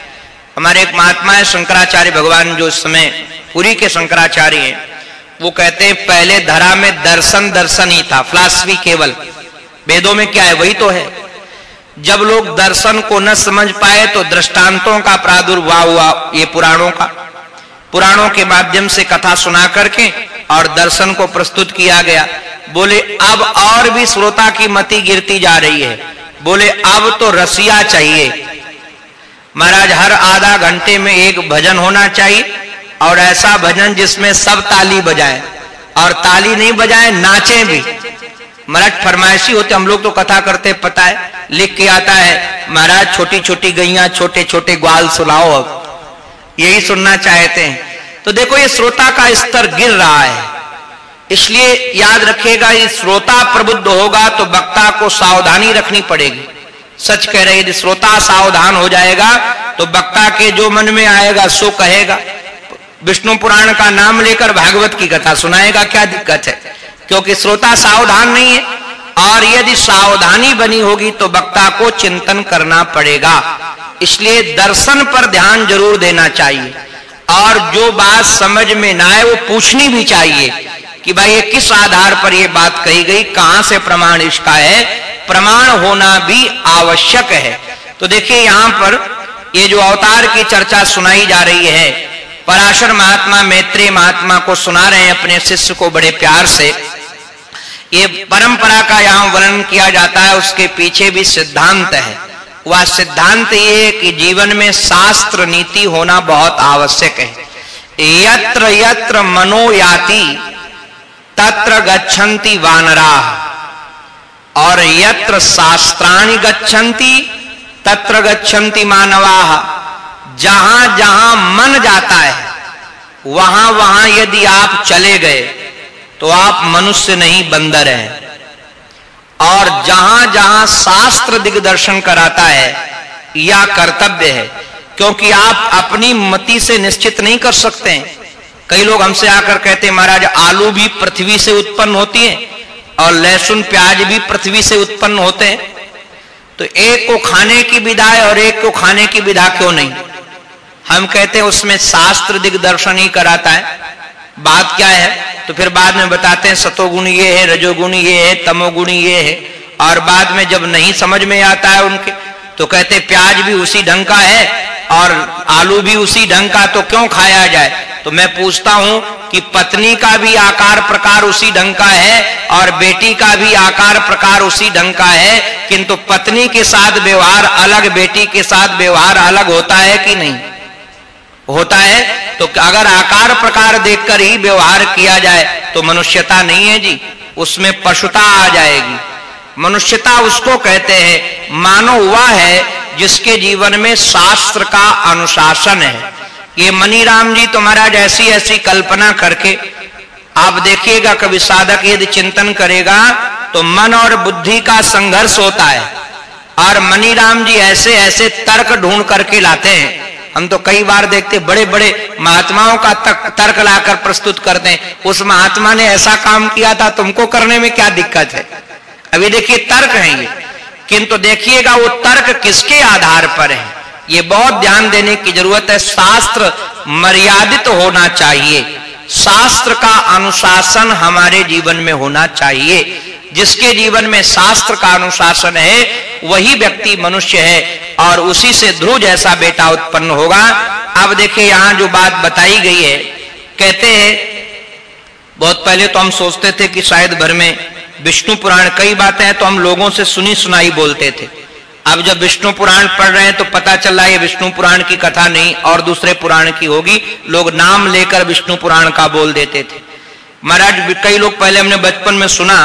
हमारे एक महात्मा है, शंकराचार्य भगवान जो इस समय पुरी के शंकराचार्य हैं, वो कहते हैं, पहले धरा में दर्शन दर्शन ही था फिलासफी केवल। वेदों में क्या है, वही तो है। जब लोग दर्शन को न समझ पाए तो दृष्टांतों का प्रादुर्भाव हुआ, ये पुराणों का। पुराणों के माध्यम से कथा सुना करके और दर्शन को प्रस्तुत किया गया। बोले, अब और भी श्रोता की मति गिरती जा रही है। बोले, अब तो रसिया चाहिए। महाराज, हर आधा घंटे में एक भजन होना चाहिए और ऐसा भजन जिसमें सब ताली बजाए। और ताली नहीं बजाए, नाचे भी। महाराज, फरमाइशी होते, हम लोग तो कथा करते, पता है, लिख के आता है, महाराज छोटी छोटी गैया छोटे छोटे ग्वाल सुनाओ अब। यही सुनना चाहते हैं। तो देखो, ये श्रोता का स्तर गिर रहा है। इसलिए याद रखेगा ये श्रोता प्रबुद्ध होगा तो वक्ता को सावधानी रखनी पड़ेगी। सच कह रहे, यदि श्रोता सावधान हो जाएगा तो वक्ता के जो मन में आएगा, सो कहेगा। विष्णु पुराण का नाम लेकर भागवत की कथा सुनाएगा, क्या दिक्कत है? क्योंकि श्रोता सावधान नहीं है, और यदि सावधानी बनी होगी तो वक्ता को चिंतन करना पड़ेगा। इसलिए दर्शन पर ध्यान ज़रूर देना चाहिए, और जो बात समझ में ना आए, वो पूछनी भी चाहिए कि भाई, ये किस आधार पर ये बात कही गई, कहाँ से प्रमाण इसका है? प्रमाण होना भी आवश्यक है। तो देखिए यहाँ पर ये जो अवतार की चर्चा सुनाई जा रही है, पराशर महात्मा मैत्री महात्मा को सुना रहे हैं अपने शिष्य को बड़े प्यार से। ये परंपरा का यहाँ वर्णन किया जाता है, उसके पीछे भी सिद्धांत है। वह सिद्धांत ये है कि जीवन में शास्त्र नीति होना बहुत आवश्यक है। यत्र यत्र मनोयाति तत्र गच्छन्ति वानरा। और यत्र शास्त्राणि गच्छन्ति, तत्र गच्छन्ति मानवा। जहाँ जहाँ मन जाता है, वहाँ वहाँ यदि आप चले गए तो आप मनुष्य नहीं, बंदर हैं। और जहाँ जहाँ शास्त्र दिग्दर्शन कराता है या कर्तव्य है, क्योंकि आप अपनी मति से निश्चित नहीं कर सकते हैं। कई लोग हमसे आकर कहते हैं, महाराज, आलू भी पृथ्वी से उत्पन्न होती है और लहसुन प्याज भी पृथ्वी से उत्पन्न होते हैं। तो एक को खाने की विधा है और एक को खाने की विधा क्यों नहीं? हम कहते हैं उसमें शास्त्र दिग्दर्शन ही कराता है। बात क्या है? तो फिर बाद में बताते हैं, सतोगुण ये है, रजोगुण ये है, तमोगुण ये है। और बाद में जब नहीं समझ में आता है उनके तो कहते प्याज भी उसी ढंग का है और आलू भी उसी ढंग का तो क्यों खाया जाए? तो मैं पूछता हूँ कि पत्नी का भी आकार प्रकार उसी ढंग का है और बेटी का भी आकार प्रकार उसी ढंग का है, किंतु पत्नी के साथ व्यवहार अलग, बेटी के साथ व्यवहार अलग होता है कि नहीं? होता है। तो अगर आकार प्रकार देखकर ही व्यवहार किया जाए तो मनुष्यता नहीं है जी। उसमें पशुता आ जाएगी। मनुष्यता उसको कहते हैं। मानव वह है जिसके जीवन में शास्त्र का अनुशासन है। ये मनीराम जी तो महाराज ऐसी ऐसी कल्पना करके, आप देखिएगा कभी साधक यदि चिंतन करेगा तो मन और बुद्धि का संघर्ष होता है। और मनीराम जी ऐसे ऐसे तर्क ढूंढ करके लाते हैं। हम तो कई बार देखते बड़े बड़े महात्माओं का तर्क लाकर प्रस्तुत करते हैं। उस महात्मा ने ऐसा काम किया था, तुमको करने में क्या दिक्कत है? अभी देखिए तर्क है ये। किंतु देखिएगा वो तर्क किसके आधार पर है? ये बहुत ध्यान देने की ज़रूरत है, शास्त्र मर्यादित होना चाहिए। शास्त्र का अनुशासन हमारे जीवन में होना चाहिए। जिसके जीवन में शास्त्र का अनुशासन है, वही व्यक्ति मनुष्य है और उसी से ध्रुव जैसा बेटा उत्पन्न होगा। अब देखिए, यहाँ जो बात बताई गई है, कहते हैं, बहुत पहले तो हम सोचते थे कि शायद भर में विष्णु पुराण, कई बातें हैं तो हम लोगों से सुनी सुनाई बोलते थे। अब जब विष्णु पुराण पढ़ रहे हैं तो पता चल रहा है विष्णु पुराण की कथा नहीं, और दूसरे पुराण की होगी। लोग नाम लेकर विष्णु पुराण का बोल देते थे। महाराज, कई लोग पहले हमने बचपन में सुना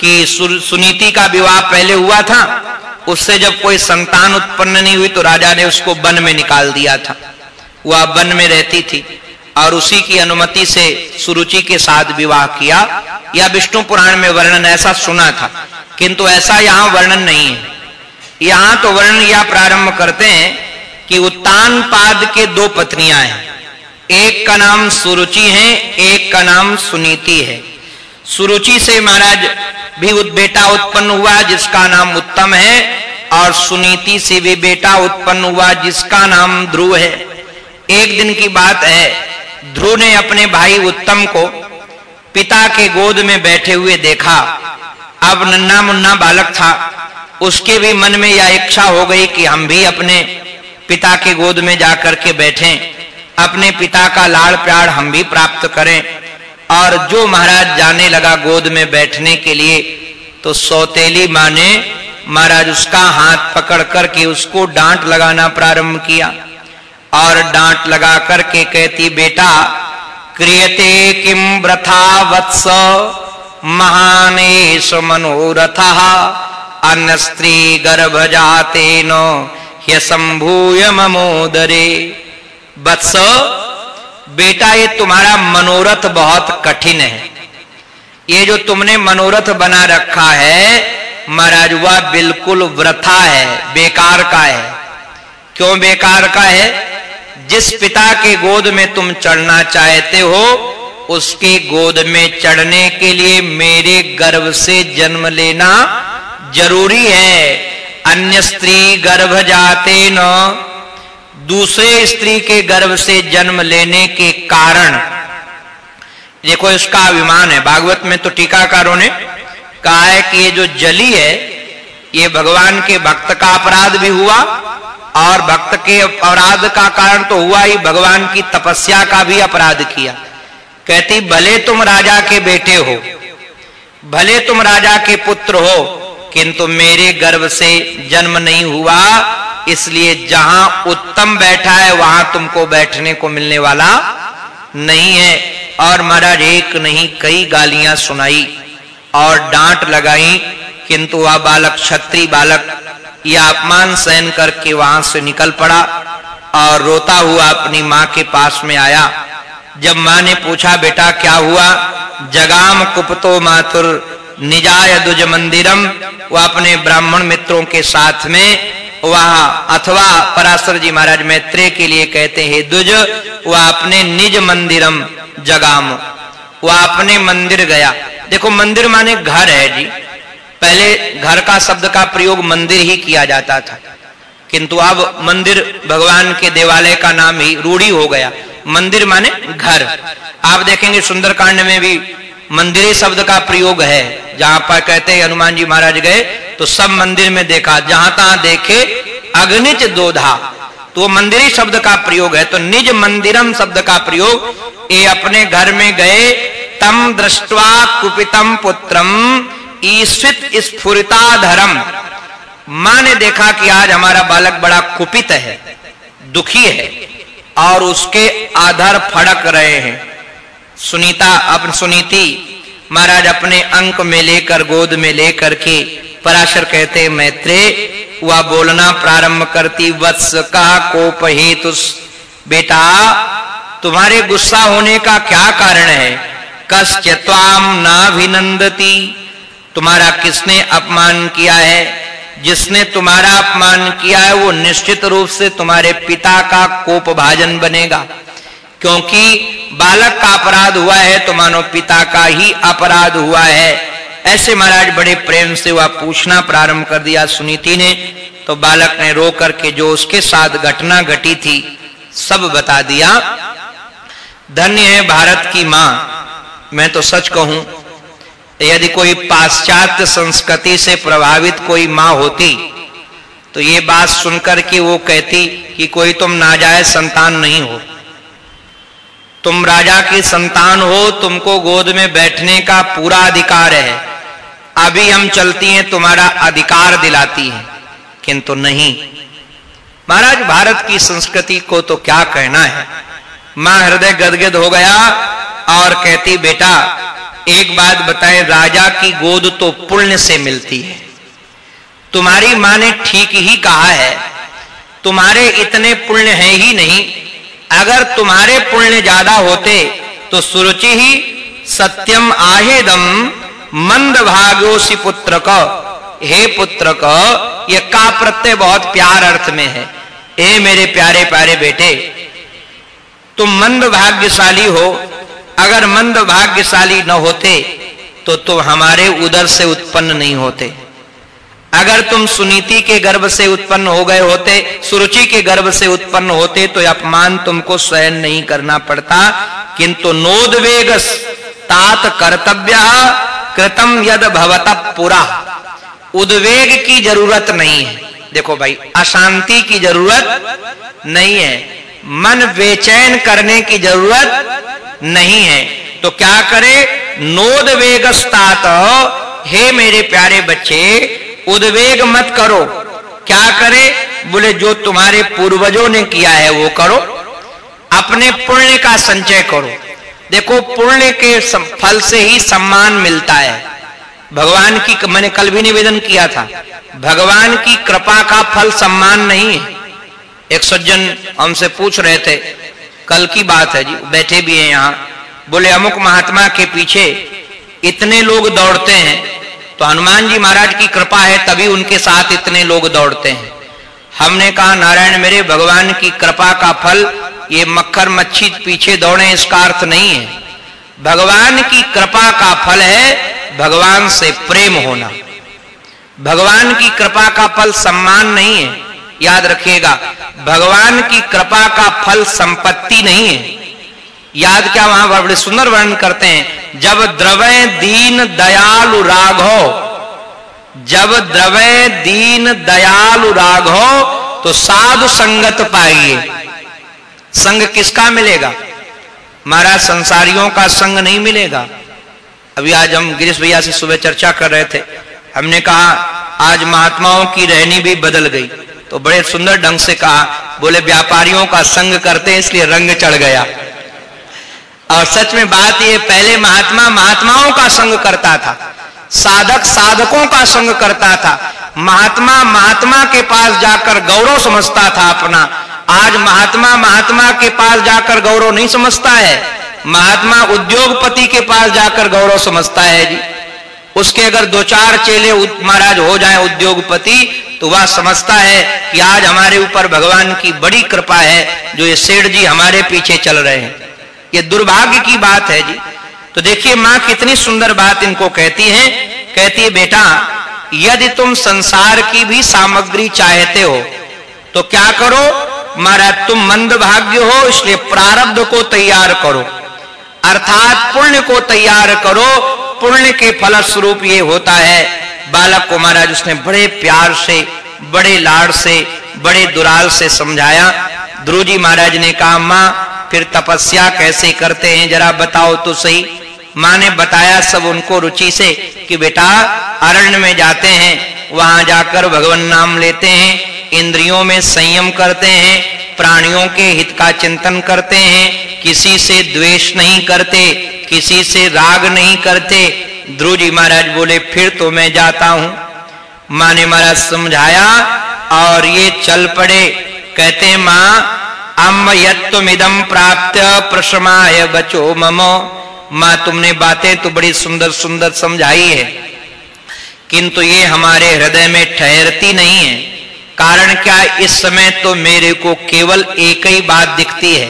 कि सुनीति का विवाह पहले हुआ था। उससे जब कोई संतान उत्पन्न नहीं हुई तो राजा ने उसको वन में निकाल दिया था। वह वन में रहती थी। और उसी की अनुमति से सुरुचि के साथ विवाह किया। या विष्णु पुराण में वर्णन ऐसा सुना था, किंतु ऐसा यहाँ वर्णन नहीं है। यहाँ तो वर्णन या प्रारंभ करते हैं कि उत्तान पाद के दो पत्नियाँ हैं। एक का नाम सुरुचि है, एक का नाम सुनीति है। सुरुचि से महाराज भी बेटा उत्पन्न हुआ, जिसका नाम उत्तम है, और सुनीति से भी बेटा उत्पन्न हुआ, जिसका नाम ध्रुव है। एक दिन की बात है ध्रुव ने अपने भाई उत्तम को पिता के गोद में बैठे हुए देखा। अब नन्ना मुन्ना बालक था। उसके भी मन में यह इच्छा हो गई कि हम भी अपने पिता के गोद में जाकर के बैठें। अपने पिता का लाड़ प्यार हम भी प्राप्त करें। और जो महाराज जाने लगा गोद में बैठने के लिए तो सौतेली माँ ने महाराज उसका हाथ पकड़ करके उसको डांट लगाना प्रारंभ किया। और डांट लगा करके कहती, बेटा, क्रियते किम व्रथा वत्स? महानेश मनोरथ। अन्य स्त्री गर्भ जाते ह्यसंभूय ममोदरे। बत्स बेटा, ये तुम्हारा मनोरथ बहुत कठिन है। ये जो तुमने मनोरथ बना रखा है, महाराज, वह बिल्कुल व्रथा है, बेकार का है। क्यों बेकार का है? जिस पिता के गोद में तुम चढ़ना चाहते हो, उसके गोद में चढ़ने के लिए मेरे गर्भ से जन्म लेना ज़रूरी है। अन्य स्त्री गर्भ जाते न। दूसरे स्त्री के गर्भ से जन्म लेने के कारण। देखो, इसका अभिमान है। भागवत में तो टीकाकारों ने कहा है कि ये जो जली है, ये भगवान के भक्त का अपराध भी हुआ और भक्त के अपराध का कारण तो हुआ ही भगवान की तपस्या का भी अपराध किया। कहती, भले तुम राजा के बेटे हो, भले तुम राजा के पुत्र हो, किंतु मेरे गर्भ से जन्म नहीं हुआ, इसलिए जहाँ उत्तम बैठा है, वहाँ तुमको बैठने को मिलने वाला नहीं है। और महाराज एक नहीं, कई गालियाँ सुनाई और डांट लगाई, किंतु वह बालक छत्री बालक यह अपमान सहन करके वहाँ से निकल पड़ा और रोता हुआ अपनी माँ के पास में आया। जब माँ ने पूछा, बेटा, क्या हुआ? जगाम कुपतो माथुर निजाय दुज मंदिरम। वह अपने ब्राह्मण मित्रों के साथ में वहाँ, अथवा पराशर जी महाराज मैत्रेय के लिए कहते, हैं दुज, वह अपने निज मंदिरम जगाम। वह अपने मंदिर गया। देखो, मंदिर माने घर है जी। पहले घर का शब्द का प्रयोग मंदिर ही किया जाता था। किंतु अब मंदिर भगवान के देवालय का नाम ही रूढ़ी हो गया। मंदिर माने घर। आप देखेंगे सुंदरकांड में भी मंदिर शब्द का प्रयोग है। जहाँ पर कहते हैं, हनुमान जी महाराज गए तो सब मंदिर में देखा, जहाँ तहां देखे, अग्निच दोधा। तो मंदिरी शब्द का प्रयोग है तो निज मंदिरम शब्द का प्रयोग, ये अपने घर में गए, तम दृष्टवा कुपितम पुत्रम ईश्वित स्फुरता धर्म। माँ ने देखा कि आज हमारा बालक बड़ा कुपित है, दुखी है, और उसके आधार फड़क रहे हैं। सुनीता अपन सुनीति, महाराज अपने अंक में लेकर, गोद में लेकर के पराशर कहते मैत्रे वह बोलना प्रारंभ करती, वत्स का कोप हेतु बेटा, तुम्हारे गुस्सा होने का क्या कारण है? कश्चत्वाम नाभिनंदती तुम्हारा किसने अपमान किया है? जिसने तुम्हारा अपमान किया है, वो निश्चित रूप से तुम्हारे पिता का कोप भाजन बनेगा। क्योंकि बालक का अपराध हुआ है तो मानो पिता का ही अपराध हुआ है। ऐसे महाराज बड़े प्रेम से वह पूछना प्रारंभ कर दिया सुनीति ने। तो बालक ने रो करके जो उसके साथ घटना घटी थी, सब बता दिया। धन्य है भारत की माँ। मैं तो सच कहूँ यदि कोई पाश्चात्य संस्कृति से प्रभावित कोई माँ होती तो ये बात सुनकर के वो कहती कि कोई तुम नाजायज संतान नहीं हो। तुम राजा की संतान हो, तुमको गोद में बैठने का पूरा अधिकार है। अभी हम चलती हैं, तुम्हारा अधिकार दिलाती हैं। किंतु नहीं। महाराज, भारत की संस्कृति को तो क्या कहना है? माँ हृदय गदगद हो गया और कहती, बेटा एक बात बताएँ, राजा की गोद तो पुण्य से मिलती है। तुम्हारी माँ ने ठीक ही कहा है, तुम्हारे इतने पुण्य है ही नहीं। अगर तुम्हारे पुण्य ज़्यादा होते तो सुरुचि ही सत्यम आहेदम मंद भाग्योसी पुत्र क हे पुत्र क ये का प्रत्यय बहुत प्यार अर्थ में है। ए मेरे प्यारे प्यारे बेटे, तुम मंद भाग्यशाली हो अगर मंद भाग्यशाली न होते तो तुम हमारे उदर से उत्पन्न नहीं होते। अगर तुम सुनीति के गर्भ से उत्पन्न हो गए होते, सुरुचि के गर्भ से उत्पन्न होते तो अपमान तुमको सहन नहीं करना पड़ता। किंतु नोदवेग तात कर्तव्य कृतम यद भवत पुरा। उद्वेग की ज़रूरत नहीं है। देखो भाई, अशांति की ज़रूरत नहीं है। मन बेचैन करने की ज़रूरत नहीं है। तो क्या करे? नोद वेगस्तात हे मेरे प्यारे बच्चे, उद्वेग मत करो। क्या करे? बोले, जो तुम्हारे पूर्वजों ने किया है, वो करो। अपने पुण्य का संचय करो। देखो, पुण्य के फल से ही सम्मान मिलता है। भगवान की, मैंने कल भी निवेदन किया था। भगवान की कृपा का फल सम्मान नहीं है। एक सज्जन हमसे पूछ रहे थे कल की बात है जी, बैठे भी हैं यहाँ। बोले, अमुक महात्मा के पीछे इतने लोग दौड़ते हैं तो हनुमान जी महाराज की कृपा है तभी उनके साथ इतने लोग दौड़ते हैं। हमने कहा, नारायण, मेरे भगवान की कृपा का फल, ये मक्खर मच्छी पीछे दौड़े, इसका अर्थ नहीं है। भगवान की कृपा का फल है भगवान से प्रेम होना। भगवान की कृपा का फल सम्मान नहीं है। याद रखिएगा, भगवान की कृपा का फल संपत्ति नहीं है। याद क्या वहाँ बड़े सुंदर वर्णन करते हैं? जब द्रवय दीन दयालु राघो, जब द्रवय दीन दयालु राघो तो साधु संगत पाइए। संग किसका मिलेगा? महाराज संसारियों का संग नहीं मिलेगा। अभी आज हम गिरीश भैया से सुबह चर्चा कर रहे थे। हमने कहा, आज महात्माओं की रहनी भी बदल गई। तो बड़े सुंदर ढंग से कहा, बोले, व्यापारियों का संग करते हैं, इसलिए रंग चढ़ गया। और सच में बात यह पहले महात्मा महात्माओं का संग करता था, साधक साधकों का संग करता था। महात्मा महात्मा के पास जाकर गौरव समझता था अपना। आज महात्मा महात्मा के पास जाकर गौरव नहीं समझता है। महात्मा उद्योगपति के पास जाकर गौरव समझता है जी। उसके अगर दो चार चेले महाराज हो जाए उद्योगपति तो वह समझता है कि आज हमारे ऊपर भगवान की बड़ी कृपा है, जो ये सेठ जी हमारे पीछे चल रहे हैं। ये दुर्भाग्य की बात है जी। तो देखिए, माँ कितनी सुंदर बात इनको कहती है। कहती है, बेटा, यदि तुम संसार की भी सामग्री चाहते हो तो क्या करो? महाराज, तुम मंद भाग्य हो, इसलिए प्रारब्ध को तैयार करो। अर्थात पुण्य को तैयार करो पुण्य के फल स्वरूप ये होता है। बालक को महाराज उसने बड़े प्यार से, बड़े लाड़ से, बड़े दुराल से समझाया। ध्रुव जी महाराज ने कहा, माँ, फिर तपस्या कैसे करते हैं? जरा बताओ तो सही। माँ ने बताया सब उनको रुचि से कि बेटा, अरण्य में जाते हैं, वहाँ जाकर भगवान नाम लेते हैं, इंद्रियों में संयम करते हैं प्राणियों के हित का चिंतन करते हैं, किसी से द्वेष नहीं करते, किसी से राग नहीं करते। ध्रुव जी महाराज बोले, फिर तो मैं जाता हूँ। माँ ने महाराज समझाया, और ये चल पड़े। कहते माँ अम यम प्राप्त प्रशमाय बचो ममो। माँ, तुमने बातें तो बड़ी सुंदर सुंदर समझाई है, किंतु ये हमारे हृदय में ठहरती नहीं है। कारण क्या इस समय तो मेरे को केवल एक ही बात दिखती है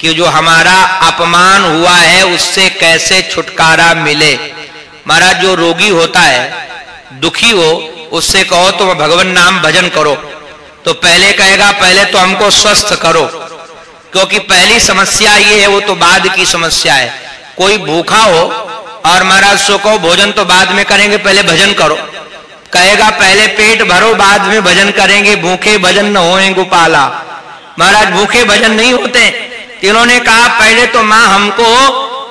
कि जो हमारा अपमान हुआ है, उससे कैसे छुटकारा मिले? महाराज, जो रोगी होता है, दुखी हो, उससे कहो तो भगवान नाम भजन करो। तो पहले कहेगा, पहले तो हमको स्वस्थ करो। क्योंकि पहली समस्या ये है, वो तो बाद की समस्या है। कोई भूखा हो, और महाराज सो कहो, भोजन तो बाद में करेंगे, पहले भजन करो। कहेगा, पहले पेट भरो, बाद में भजन करेंगे। भूखे भजन न होए गोपाला। महाराज, भूखे भजन नहीं होते। इन्होंने कहा, पहले तो माँ हमको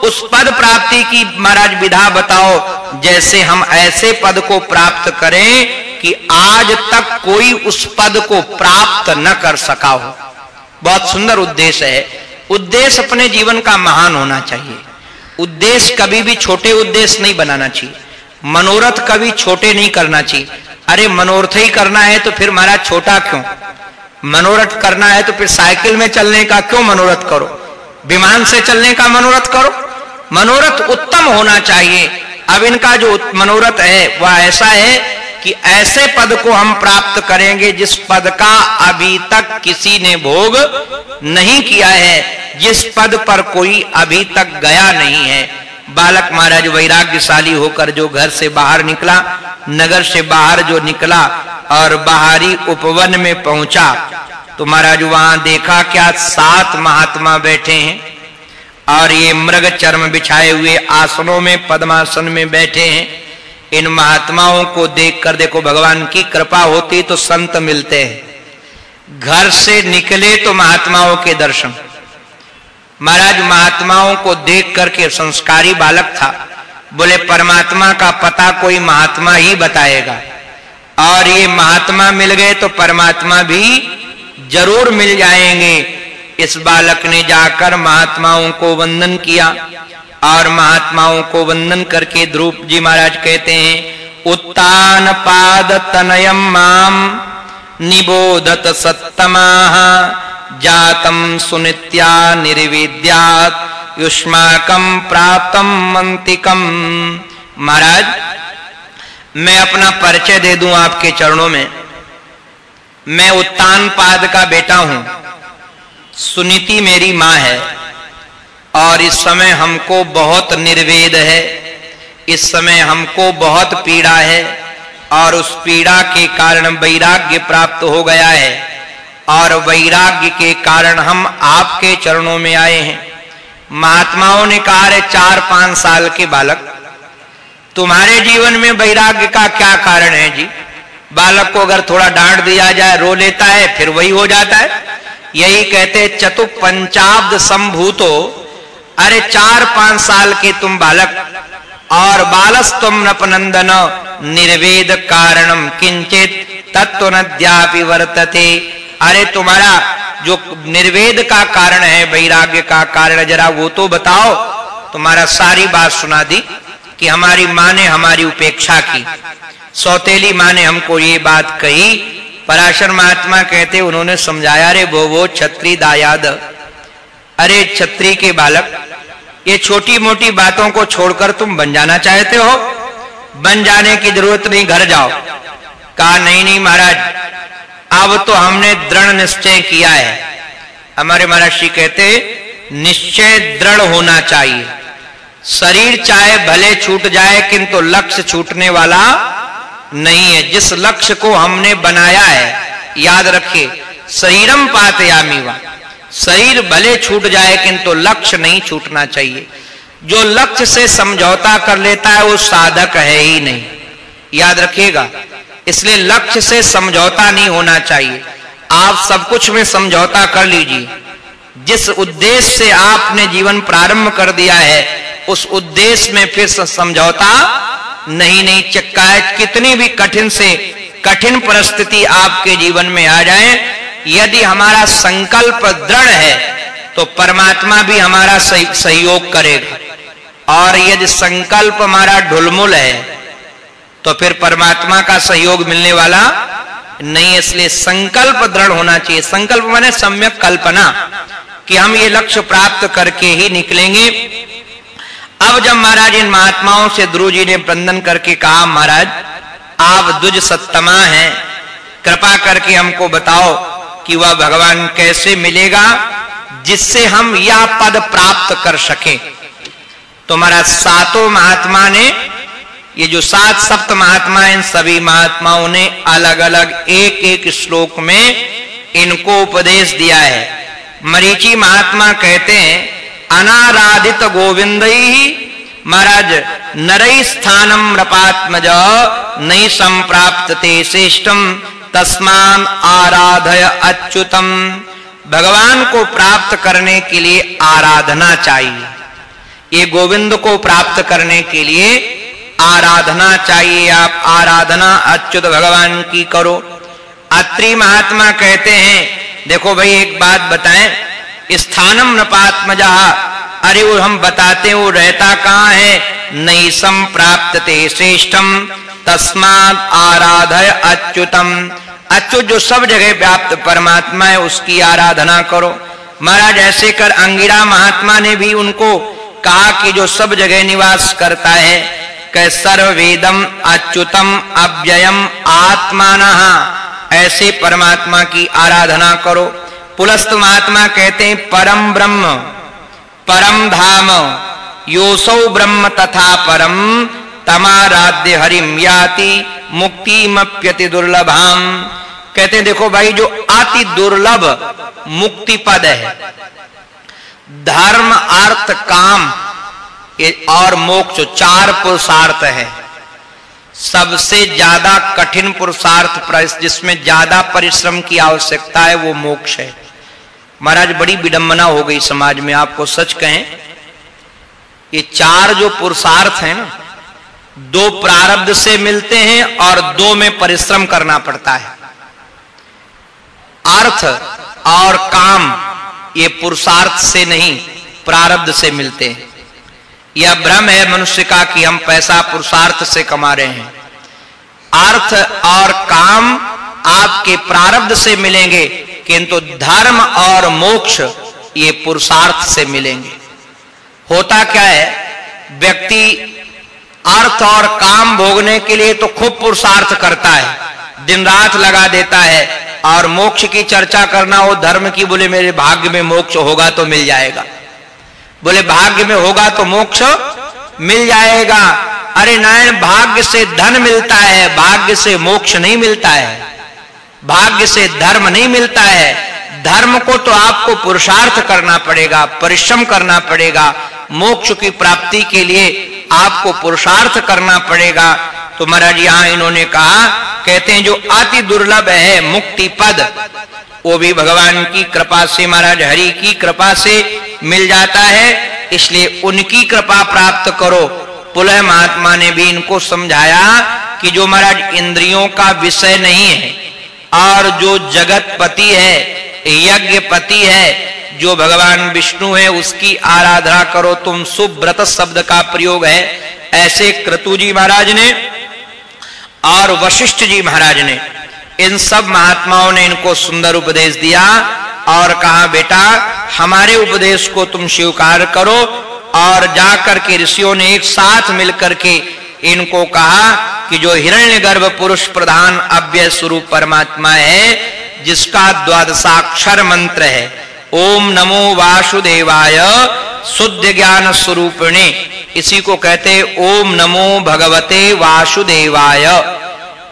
उस पद प्राप्ति की, महाराज, विधा बताओ। जैसे हम ऐसे पद को प्राप्त करें कि आज तक कोई उस पद को प्राप्त न कर सका हो। बहुत सुंदर उद्देश्य है। उद्देश्य अपने जीवन का महान होना चाहिए। उद्देश्य कभी भी छोटे उद्देश्य नहीं बनाना चाहिए। मनोरथ कभी छोटे नहीं करना चाहिए। अरे, मनोरथ ही करना है तो फिर महाराज छोटा क्यों? मनोरथ करना है तो फिर साइकिल में चलने का क्यों मनोरथ करो? विमान से चलने का मनोरथ करो। मनोरथ उत्तम होना चाहिए। अब इनका जो मनोरथ है, वह ऐसा है कि ऐसे पद को हम प्राप्त करेंगे जिस पद का अभी तक किसी ने भोग नहीं किया है, जिस पद पर कोई अभी तक गया नहीं है। बालक महाराज वैराग्यशाली होकर जो घर से बाहर निकला, नगर से बाहर जो निकला और बाहरी उपवन में पहुँचा तो महाराज वहाँ देखा क्या सात महात्मा बैठे हैं और ये मृग चर्म बिछाए हुए आसनों में, पद्मासन में बैठे हैं। इन महात्माओं को देखकर देखो भगवान की कृपा होती तो संत मिलते हैं। घर से निकले तो महात्माओं के दर्शन। महाराज, महात्माओं को देख करके संस्कारी बालक था। बोले, परमात्मा का पता कोई महात्मा ही बताएगा। और ये महात्मा मिल गए तो परमात्मा भी ज़रूर मिल जाएँगे। इस बालक ने जाकर महात्माओं को वंदन किया। और महात्माओं को वंदन करके ध्रुव जी महाराज कहते हैं, उत्तान पाद तनयम माम निबोधत सत्तमा जातम सुनित्या निर्विद्यात युष्माकम प्राप्तम मंतिकम। महाराज, मैं अपना परिचय दे दूँ आपके चरणों में। मैं उत्तान पाद का बेटा हूँ। सुनीति मेरी माँ है, और इस समय हमको बहुत निर्वेद है। इस समय हमको बहुत पीड़ा है, और उस पीड़ा के कारण वैराग्य प्राप्त हो गया है। और वैराग्य के कारण हम आपके चरणों में आए हैं। महात्माओं ने कहा चार पाँच साल के बालक, तुम्हारे जीवन में वैराग्य का क्या कारण है जी? बालक को अगर थोड़ा डांट दिया जाए, रो लेता है, फिर वही हो जाता है। यही कहते चतु पंचाब्द संभूतो, अरे चार पाँच साल के तुम बालक, और बालस तुम नपनंदन निर्वेद कारणम, किंचित तत्व नद्यापि वर्तते। अरे तुम्हारा जो निर्वेद का कारण है, वैराग्य का कारण जरा वो तो बताओ। तुम्हारा सारी बात सुना दी कि हमारी माँ ने हमारी उपेक्षा की। सौतेली माँ ने हमको ये बात कही, पराशर महात्मा कहते, उन्होंने समझाया रे वो वो छत्री दायाद। अरे छत्री के बालक, ये छोटी मोटी बातों को छोड़कर तुम बन जाना चाहते हो? बन जाने की ज़रूरत नहीं, घर जाओ। कहा, नहीं नहीं महाराज अब तो हमने दृढ़ निश्चय किया है। हमारे महाराज कहते, निश्चय दृढ़ होना चाहिए। शरीर चाहे भले छूट जाए, किंतु लक्ष्य छूटने वाला नहीं है। जिस लक्ष्य को हमने बनाया है, याद रखिए, शरीरम पातयामी वा शरीर भले छूट जाए, किंतु लक्ष्य नहीं छूटना चाहिए। जो लक्ष्य से समझौता कर लेता है, वो साधक है ही नहीं। याद रखिएगा इसलिए लक्ष्य से समझौता नहीं होना चाहिए। आप सब कुछ में समझौता कर लीजिए। जिस उद्देश्य से आपने जीवन प्रारंभ कर दिया है, उस उद्देश्य में फिर समझौता नहीं नहीं चक्का है। कितनी भी कठिन से कठिन परिस्थिति आपके जीवन में आ जाए, यदि हमारा संकल्प दृढ़ है तो परमात्मा भी हमारा सहयोग करेगा। और यदि संकल्प हमारा ढुलमुल है तो फिर परमात्मा का सहयोग मिलने वाला नहीं इसलिए संकल्प दृढ़ होना चाहिए। संकल्प माने सम्यक कल्पना कि हम ये लक्ष्य प्राप्त करके ही निकलेंगे। अब जब महाराज इन महात्माओं से ध्रुव जी ने बंधन करके कहा, महाराज, आप दुज सत्तमा हैं। कृपा करके हमको बताओ कि वह भगवान कैसे मिलेगा, जिससे हम यह पद प्राप्त कर सकें। तो महाराज, सातों महात्मा ने ये जो सात सप्त महात्मा इन सभी महात्माओं ने अलग अलग एक एक श्लोक में इनको उपदेश दिया है। मरीची महात्मा कहते हैं, अनाराधित गोविंद ही महाराज नरई स्थानम रपात्मज नई संप्राप्त ते श्रेष्ठम तस्मान आराधय अच्युतम। भगवान को प्राप्त करने के लिए आराधना चाहिए। ये गोविंद को प्राप्त करने के लिए आराधना चाहिए, आप आराधना अच्युत भगवान की करो। अत्रि महात्मा कहते हैं, देखो भाई एक बात बताएँ, स्थानम नपात्मजा, अरे वो हम बताते वो रहता कहाँ है? नई सम प्राप्त ते श्रेष्ठम, तस्मात आराधय अच्युतम। अच्युत जो सब जगह व्याप्त परमात्मा है, उसकी आराधना करो। महाराज, ऐसे कर, अंगिरा महात्मा ने भी उनको कहा कि जो सब जगह निवास करता है कै सर्वेदम अच्युतम अव्ययम आत्मान। ऐसे परमात्मा की आराधना करो। पुलस्त महात्मा कहते हैं, परम ब्रह्म, परम धाम। योसौ ब्रह्म तथा परम, तमाराध्य हरिम याति मुक्ति मप्यति दुर्लभाम। कहते हैं, देखो भाई, जो अति दुर्लभ मुक्ति पद है। धर्म, अर्थ, काम और मोक्ष चार पुरुषार्थ है। सबसे ज़्यादा कठिन पुरुषार्थ जिसमें ज़्यादा परिश्रम की आवश्यकता है, वो मोक्ष है। महाराज, बड़ी विडंबना हो गई समाज में, आपको सच कहें, ये चार जो पुरुषार्थ है ना, दो प्रारब्ध से मिलते हैं और दो में परिश्रम करना पड़ता है। अर्थ और काम, ये पुरुषार्थ से नहीं, प्रारब्ध से मिलते हैं। यह भ्रम है मनुष्य का कि हम पैसा पुरुषार्थ से कमा रहे हैं। अर्थ और काम आपके प्रारब्ध से मिलेंगे, किंतु धर्म और मोक्ष ये पुरुषार्थ से मिलेंगे। होता क्या है, व्यक्ति अर्थ और काम भोगने के लिए तो खूब पुरुषार्थ करता है, दिन रात लगा देता है, और मोक्ष की चर्चा करना हो धर्म की बोले, मेरे भाग्य में मोक्ष होगा तो मिल जाएगा। बोले, भाग्य में होगा तो मोक्ष मिल जाएगा। अरे नारायण, भाग्य से धन मिलता है, भाग्य से मोक्ष नहीं मिलता है। भाग्य से धर्म नहीं मिलता है। धर्म को तो आपको पुरुषार्थ करना पड़ेगा, परिश्रम करना पड़ेगा। मोक्ष की प्राप्ति के लिए आपको पुरुषार्थ करना पड़ेगा। तो महाराज, यहाँ इन्होंने कहा, कहते हैं, जो अति दुर्लभ है मुक्ति पद वो भी भगवान की कृपा से, महाराज हरि की कृपा से मिल जाता है। इसलिए उनकी कृपा प्राप्त करो। पुलह महात्मा ने भी इनको समझाया कि जो महाराज इंद्रियों का विषय नहीं है, और जो जगत पति है यज्ञ पति है, जो भगवान विष्णु है, उसकी आराधना करो। तुम सुब्रत शब्द का प्रयोग है। ऐसे क्रतु जी महाराज ने और वशिष्ठ जी महाराज ने इन सब महात्माओं ने इनको सुंदर उपदेश दिया और कहा, बेटा, हमारे उपदेश को तुम स्वीकार करो। और जाकर के ऋषियों ने एक साथ मिलकर के इनको कहा कि जो हिरण्यगर्भ पुरुष प्रधान अव्यय स्वरूप परमात्मा है, जिसका द्वादशाक्षर मंत्र है, ओम नमो वासुदेवाय शुद्ध ज्ञान स्वरूपिणे। इसी को कहते ओम नमो भगवते वासुदेवाय।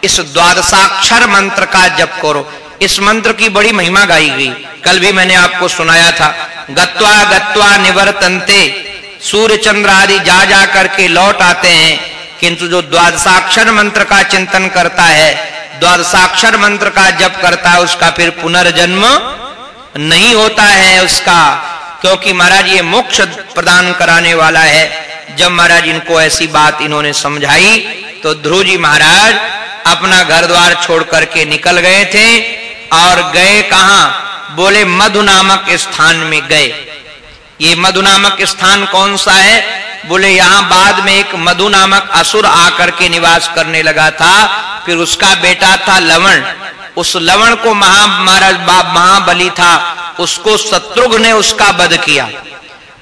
इस द्वादशाक्षर मंत्र का जप करो। इस मंत्र की बड़ी महिमा गाई गई। कल भी मैंने आपको सुनाया था, गत्वा गत्वा निवर्तनते सूर्य चंद्र आदि जा जा करके लौट आते हैं। किंतु जो द्वादशाक्षर मंत्र का चिंतन करता है, द्वादशाक्षर मंत्र का जप करता है, उसका फिर पुनर्जन्म नहीं होता है उसका। क्योंकि महाराज ये मोक्ष प्रदान कराने वाला है। जब महाराज इनको ऐसी बात इन्होंने समझाई तो ध्रुव जी महाराज अपना घर द्वार छोड़ करके निकल गए थे और गए कहा? बोले, मधु नामक स्थान में गए। ये मधु नामक स्थान कौन सा है? बोले, यहाँ बाद में एक मधु नामक असुर आकर के निवास करने लगा था। फिर उसका बेटा था लवण। उस लवण को महा महाराज महाबली था। उसको शत्रुघ्न ने उसका वध किया।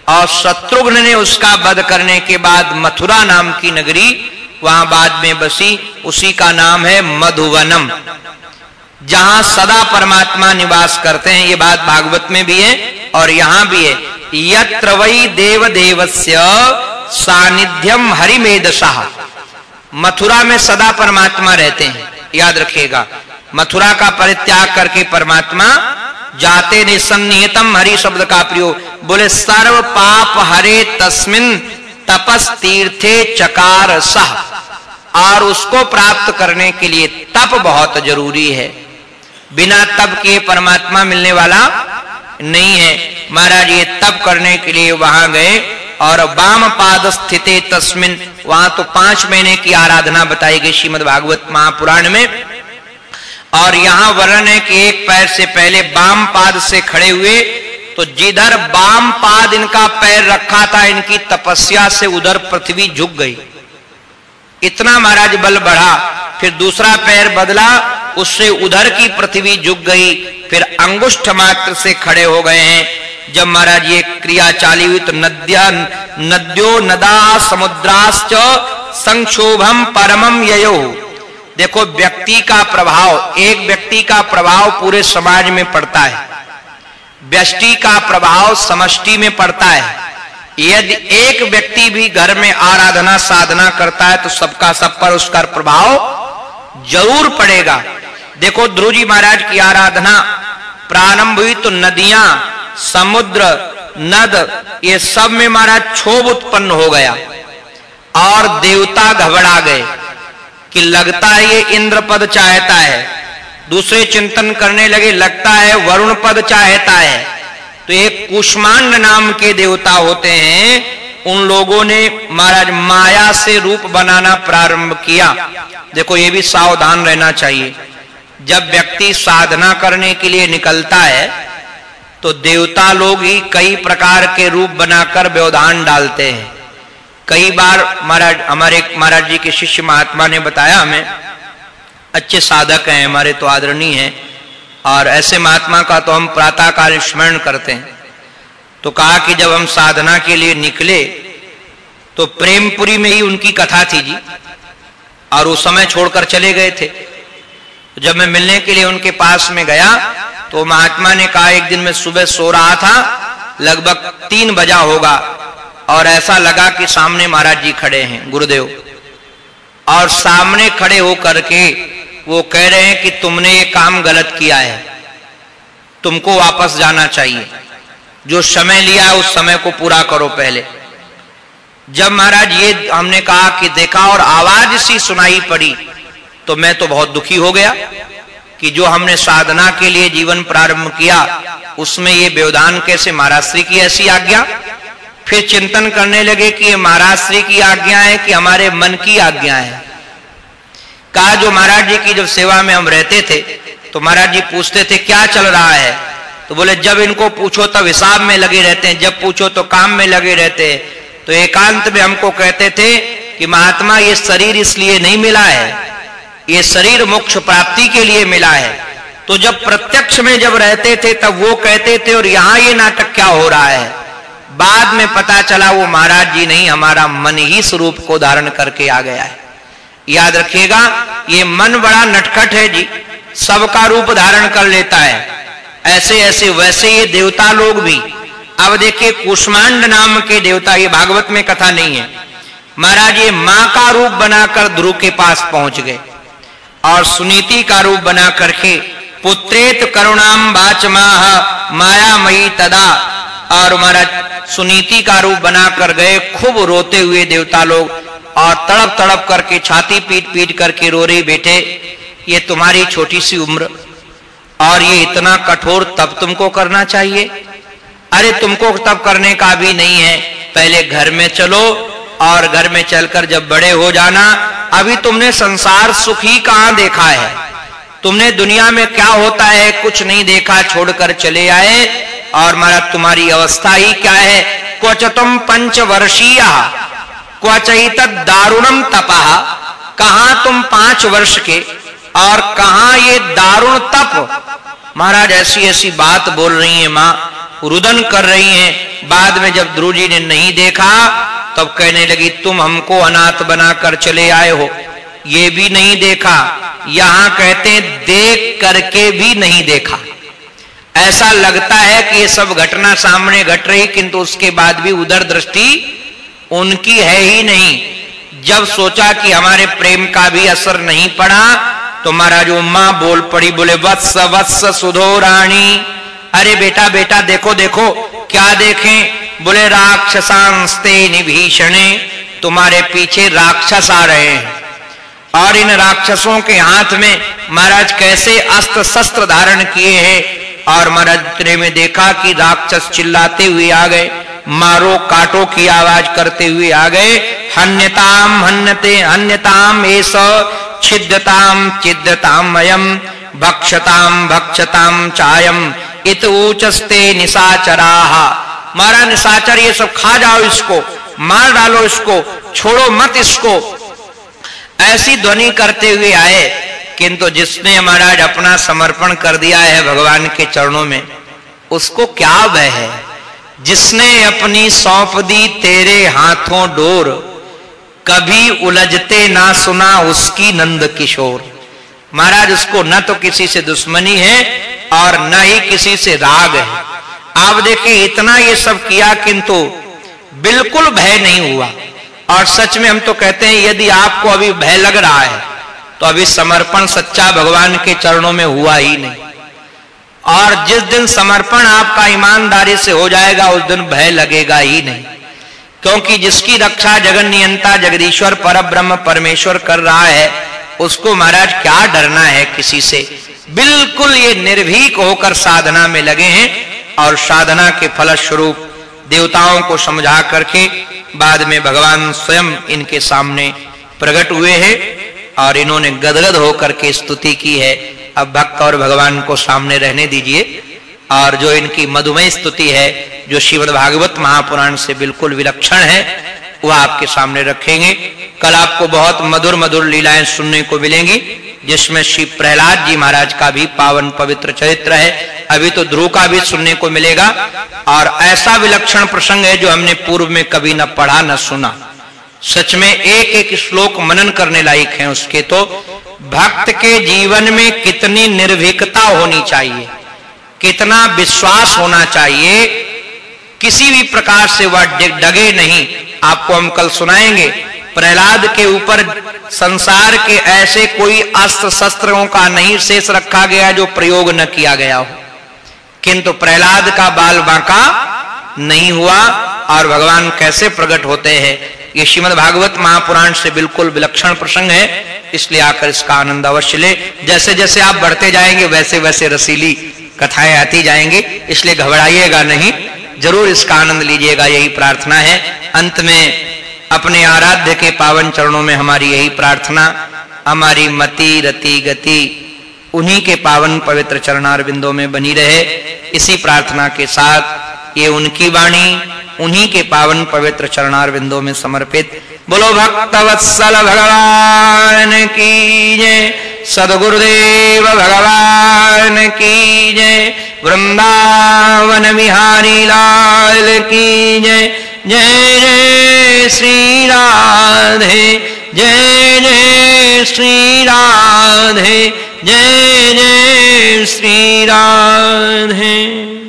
और शत्रुघ्न ने उसका वध करने के बाद मथुरा नाम की नगरी वहाँ बाद में बसी, उसी का नाम है मधुवनम। जहाँ सदा परमात्मा निवास करते हैं, ये बात भागवत में भी है और यहाँ भी है। यत्र वही देव देवस्य सानिध्यम हरिमेदशाह मथुरा में सदा परमात्मा रहते हैं, याद रखिएगा। मथुरा का परित्याग करके परमात्मा जाते निसन्निहितम हरि शब्द का प्रयोग। बोले, सर्व पाप हरे तस्मिन तपस तीर्थे चकार सह। और उसको प्राप्त करने के लिए तप बहुत ज़रूरी है। बिना तप के परमात्मा मिलने वाला नहीं है। महाराज, ये तप करने के लिए वहाँ गए और वाम पाद स्थित तस्मिन, वहाँ तो पाँच महीने की आराधना बताई गई श्रीमद भागवत महापुराण में। और यहाँ वर्णन है कि एक पैर से पहले वाम पाद से खड़े हुए तो जिधर बाम पाद इनका पैर रखा था, इनकी तपस्या से उधर पृथ्वी झुक गई। इतना महाराज बल बढ़ा, फिर दूसरा पैर बदला, उससे उधर की पृथ्वी झुक गई, फिर अंगुष्ठ मात्र से खड़े हो गए हैं। जब महाराज ये क्रिया चाली हुई तो नद्या, नद्यो नदा समुद्राश्च संक्षोभम परमम ययो। देखो, व्यक्ति का प्रभाव, एक व्यक्ति का प्रभाव पूरे समाज में पड़ता है। व्यष्टि का प्रभाव समष्टि में पड़ता है। यदि एक व्यक्ति भी घर में आराधना, साधना करता है तो सबका, सब पर उसका प्रभाव ज़रूर पड़ेगा। देखो ध्रुव जी महाराज की आराधना प्रारंभ हुई तो नदियाँ, समुद्र, नद, ये सब में महाराज क्षोभ उत्पन्न हो गया और देवता घबरा गए कि लगता है ये इंद्र पद चाहता है। दूसरे चिंतन करने लगे, लगता है वरुण पद चाहता है। तो एक कुष्मांड नाम के देवता होते हैं, उन लोगों ने महाराज माया से रूप बनाना प्रारंभ किया। देखो, ये भी सावधान रहना चाहिए। जब व्यक्ति साधना करने के लिए निकलता है तो देवता लोग ही कई प्रकार के रूप बनाकर व्यवधान डालते हैं। कई बार महाराज, हमारे, महाराज जी के शिष्य महात्मा ने बताया हमें अच्छे साधक हैं, हमारे तो आदरणीय हैं। और ऐसे महात्मा का तो हम प्रातः काल स्मरण करते हैं। तो कहा कि जब हम साधना के लिए निकले तो प्रेमपुरी में ही उनकी कथा थी जी। और उस समय छोड़कर चले गए थे। जब मैं मिलने के लिए उनके पास में गया तो महात्मा ने कहा, एक दिन मैं सुबह सो रहा था, लगभग तीन बजा होगा। और ऐसा लगा कि सामने महाराज जी खड़े हैं, गुरुदेव। और सामने खड़े होकर के वो कह रहे हैं कि तुमने ये काम गलत किया है। तुमको वापस जाना चाहिए। जो समय लिया उस समय को पूरा करो पहले। जब महाराज ये हमने कहा कि देखा और आवाज़ सी सुनाई पड़ी तो मैं तो बहुत दुखी हो गया कि जो हमने साधना के लिए जीवन प्रारंभ किया, उसमें ये व्यवधान कैसे महाराज श्री की ऐसी आज्ञा? फिर चिंतन करने लगे कि ये महाराज श्री की आज्ञा है कि हमारे मन की आज्ञा है। कहा, जो महाराज जी की जब सेवा में हम रहते थे तो महाराज जी पूछते थे, क्या चल रहा है? तो बोले, जब इनको पूछो, तब हिसाब में लगे रहते हैं, जब पूछो तो काम में लगे रहते हैं। तो एकांत में हमको कहते थे कि, महात्मा, ये शरीर इसलिए नहीं मिला है, ये शरीर मोक्ष प्राप्ति के लिए मिला है। तो जब प्रत्यक्ष में जब रहते थे, तब वो कहते थे, और यहाँ ये नाटक क्या हो रहा है? बाद में पता चला, वो महाराज जी नहीं, हमारा मन ही स्वरूप को धारण करके आ गया है। याद रखिएगा, ये मन बड़ा नटखट है जी। सबका रूप धारण कर लेता है। ऐसे ऐसे, वैसे ये देवता लोग भी। अब देखिए, कुष्मांड नाम के देवता, ये भागवत में कथा नहीं है। महाराज, ये माँ का रूप बनाकर ध्रुव के पास पहुँच गए। और सुनीति का रूप बना करके पुत्रेत करुणाम बाचमाह मायामयी तदा। और महाराज, सुनीति का रूप बनाकर गए, खूब रोते हुए देवता लोग। और तड़प तड़प करके, छाती पीट पीट करके रो रही, बेटे, ये तुम्हारी छोटी सी उम्र। और ये इतना कठोर तब तुमको करना चाहिए? अरे तुमको तब करने का भी नहीं है। पहले घर में चलो और घर में चलकर जब बड़े हो जाना, अभी तुमने संसार सुखी कहाँ देखा है? तुमने दुनिया में क्या होता है कुछ नहीं देखा, छोड़कर चले आए। और मारा तुम्हारी अवस्था ही क्या है? क्वच तुम पंचवर्षीय। क्वचित दारुणम तपा। कहा तुम पाँच वर्ष के? और कहा ये दारुण तप? महाराज, ऐसी ऐसी बात बोल रही है माँ। रुदन कर रही हैं। बाद में जब ध्रुव जी ने नहीं देखा, तब कहने लगी, तुम हमको अनाथ बनाकर चले आए हो। ये भी नहीं देखा। यहाँ कहते देख करके भी नहीं देखा। ऐसा लगता है कि ये सब घटना सामने घट रही, किंतु उसके बाद भी उधर दृष्टि उनकी है ही नहीं। जब सोचा कि हमारे प्रेम का भी असर नहीं पड़ा तो महाराज उम्मा बोल पड़ी, बोले, वत्स वत्स, सुधो रानी। अरे बेटा बेटा, देखो देखो, क्या देखें? बोले, राक्षसांस्ते निभीषणे, तुम्हारे पीछे राक्षस आ रहे हैं। और इन राक्षसों के हाथ में महाराज कैसे अस्त्र शस्त्र धारण किए हैं? और महाराज में देखा कि राक्षस चिल्लाते हुए आ गए। मारो काटो की आवाज़ करते हुए आ गए। हन्यताम, हन्यते, हन्यताम एस छिद्यताम चिद्यताम मयम भक्षताम भक्षताम चायम। इत ऊचस्ते निशाचरा। मारा निशाचर, ये सब खा जाओ इसको, मार डालो इसको, छोड़ो मत इसको। ऐसी ध्वनि करते हुए आए, किंतु जिसने महाराज अपना समर्पण कर दिया है भगवान के चरणों में, उसको क्या वह है? जिसने अपनी सौंप दी तेरे हाथों डोर, कभी उलझते ना सुना उसकी नंद किशोर। महाराज, उसको न तो किसी से दुश्मनी है और न ही किसी से राग है। आप देखिए, इतना ये सब किया किंतु बिल्कुल भय नहीं हुआ। और सच में हम तो कहते हैं, यदि आपको अभी भय लग रहा है तो अभी समर्पण सच्चा भगवान के चरणों में हुआ ही नहीं। और जिस दिन समर्पण आपका ईमानदारी से हो जाएगा, उस दिन भय लगेगा ही नहीं। क्योंकि जिसकी रक्षा जगन नियंता जगदीश्वर पर ब्रह्म परमेश्वर कर रहा है, उसको महाराज क्या डरना है किसी से? बिल्कुल ये निर्भीक होकर साधना में लगे हैं और साधना के फलस्वरूप देवताओं को समझा करके बाद में भगवान स्वयं इनके सामने प्रकट हुए हैं और इन्होंने गदगद होकर के स्तुति की है। अब भक्त और भगवान को सामने रहने दीजिए। और जो इनकी मधुमेह स्तुति है, जो श्रीमद भागवत महापुराण से बिल्कुल विलक्षण है, वह आपके सामने रखेंगे। कल आपको बहुत मधुर मधुर लीलाएँ सुनने को मिलेंगी, जिसमें श्री प्रहलाद जी महाराज का भी पावन पवित्र चरित्र है। अभी तो ध्रुव का भी सुनने को मिलेगा। और ऐसा विलक्षण प्रसंग है जो हमने पूर्व में कभी न पढ़ा, न सुना। सच में एक एक श्लोक मनन करने लायक है उसके तो भक्त के जीवन में कितनी निर्भीकता होनी चाहिए, कितना विश्वास होना चाहिए, किसी भी प्रकार से वह डगे नहीं। आपको हम कल सुनाएँगे, प्रहलाद के ऊपर संसार के ऐसे कोई अस्त्र शस्त्रों का नहीं शेष रखा गया जो प्रयोग न किया गया हो। किंतु प्रहलाद का बाल बांका नहीं हुआ और भगवान कैसे प्रकट होते हैं? ये श्रीमद भागवत महापुराण से बिल्कुल विलक्षण प्रसंग है, इसलिए आकर इसका आनंद अवश्य ले। जैसे जैसे आप बढ़ते जाएँगे, वैसे वैसे रसीली कथाएँ आती जाएँगी, इसलिए घबराइएगा नहीं। ज़रूर इसका आनंद लीजिएगा, यही प्रार्थना है। अंत में अपने आराध्य के पावन चरणों में हमारी यही प्रार्थना, हमारी मति, रति, गति, उन्हीं के पावन पवित्र चरणार में बनी रहे। इसी प्रार्थना के साथ ये उनकी वाणी, उन्हीं के पावन पवित्र चरणार बिंदो में समर्पित। बोलो, भक्तवत्सल भगवान की जय। सदगुरुदेव भगवान की जय। वृंदावन बिहारी लाल की जय। जय जय श्री राधे। जय जय श्री राधे। जय जय श्री राधे।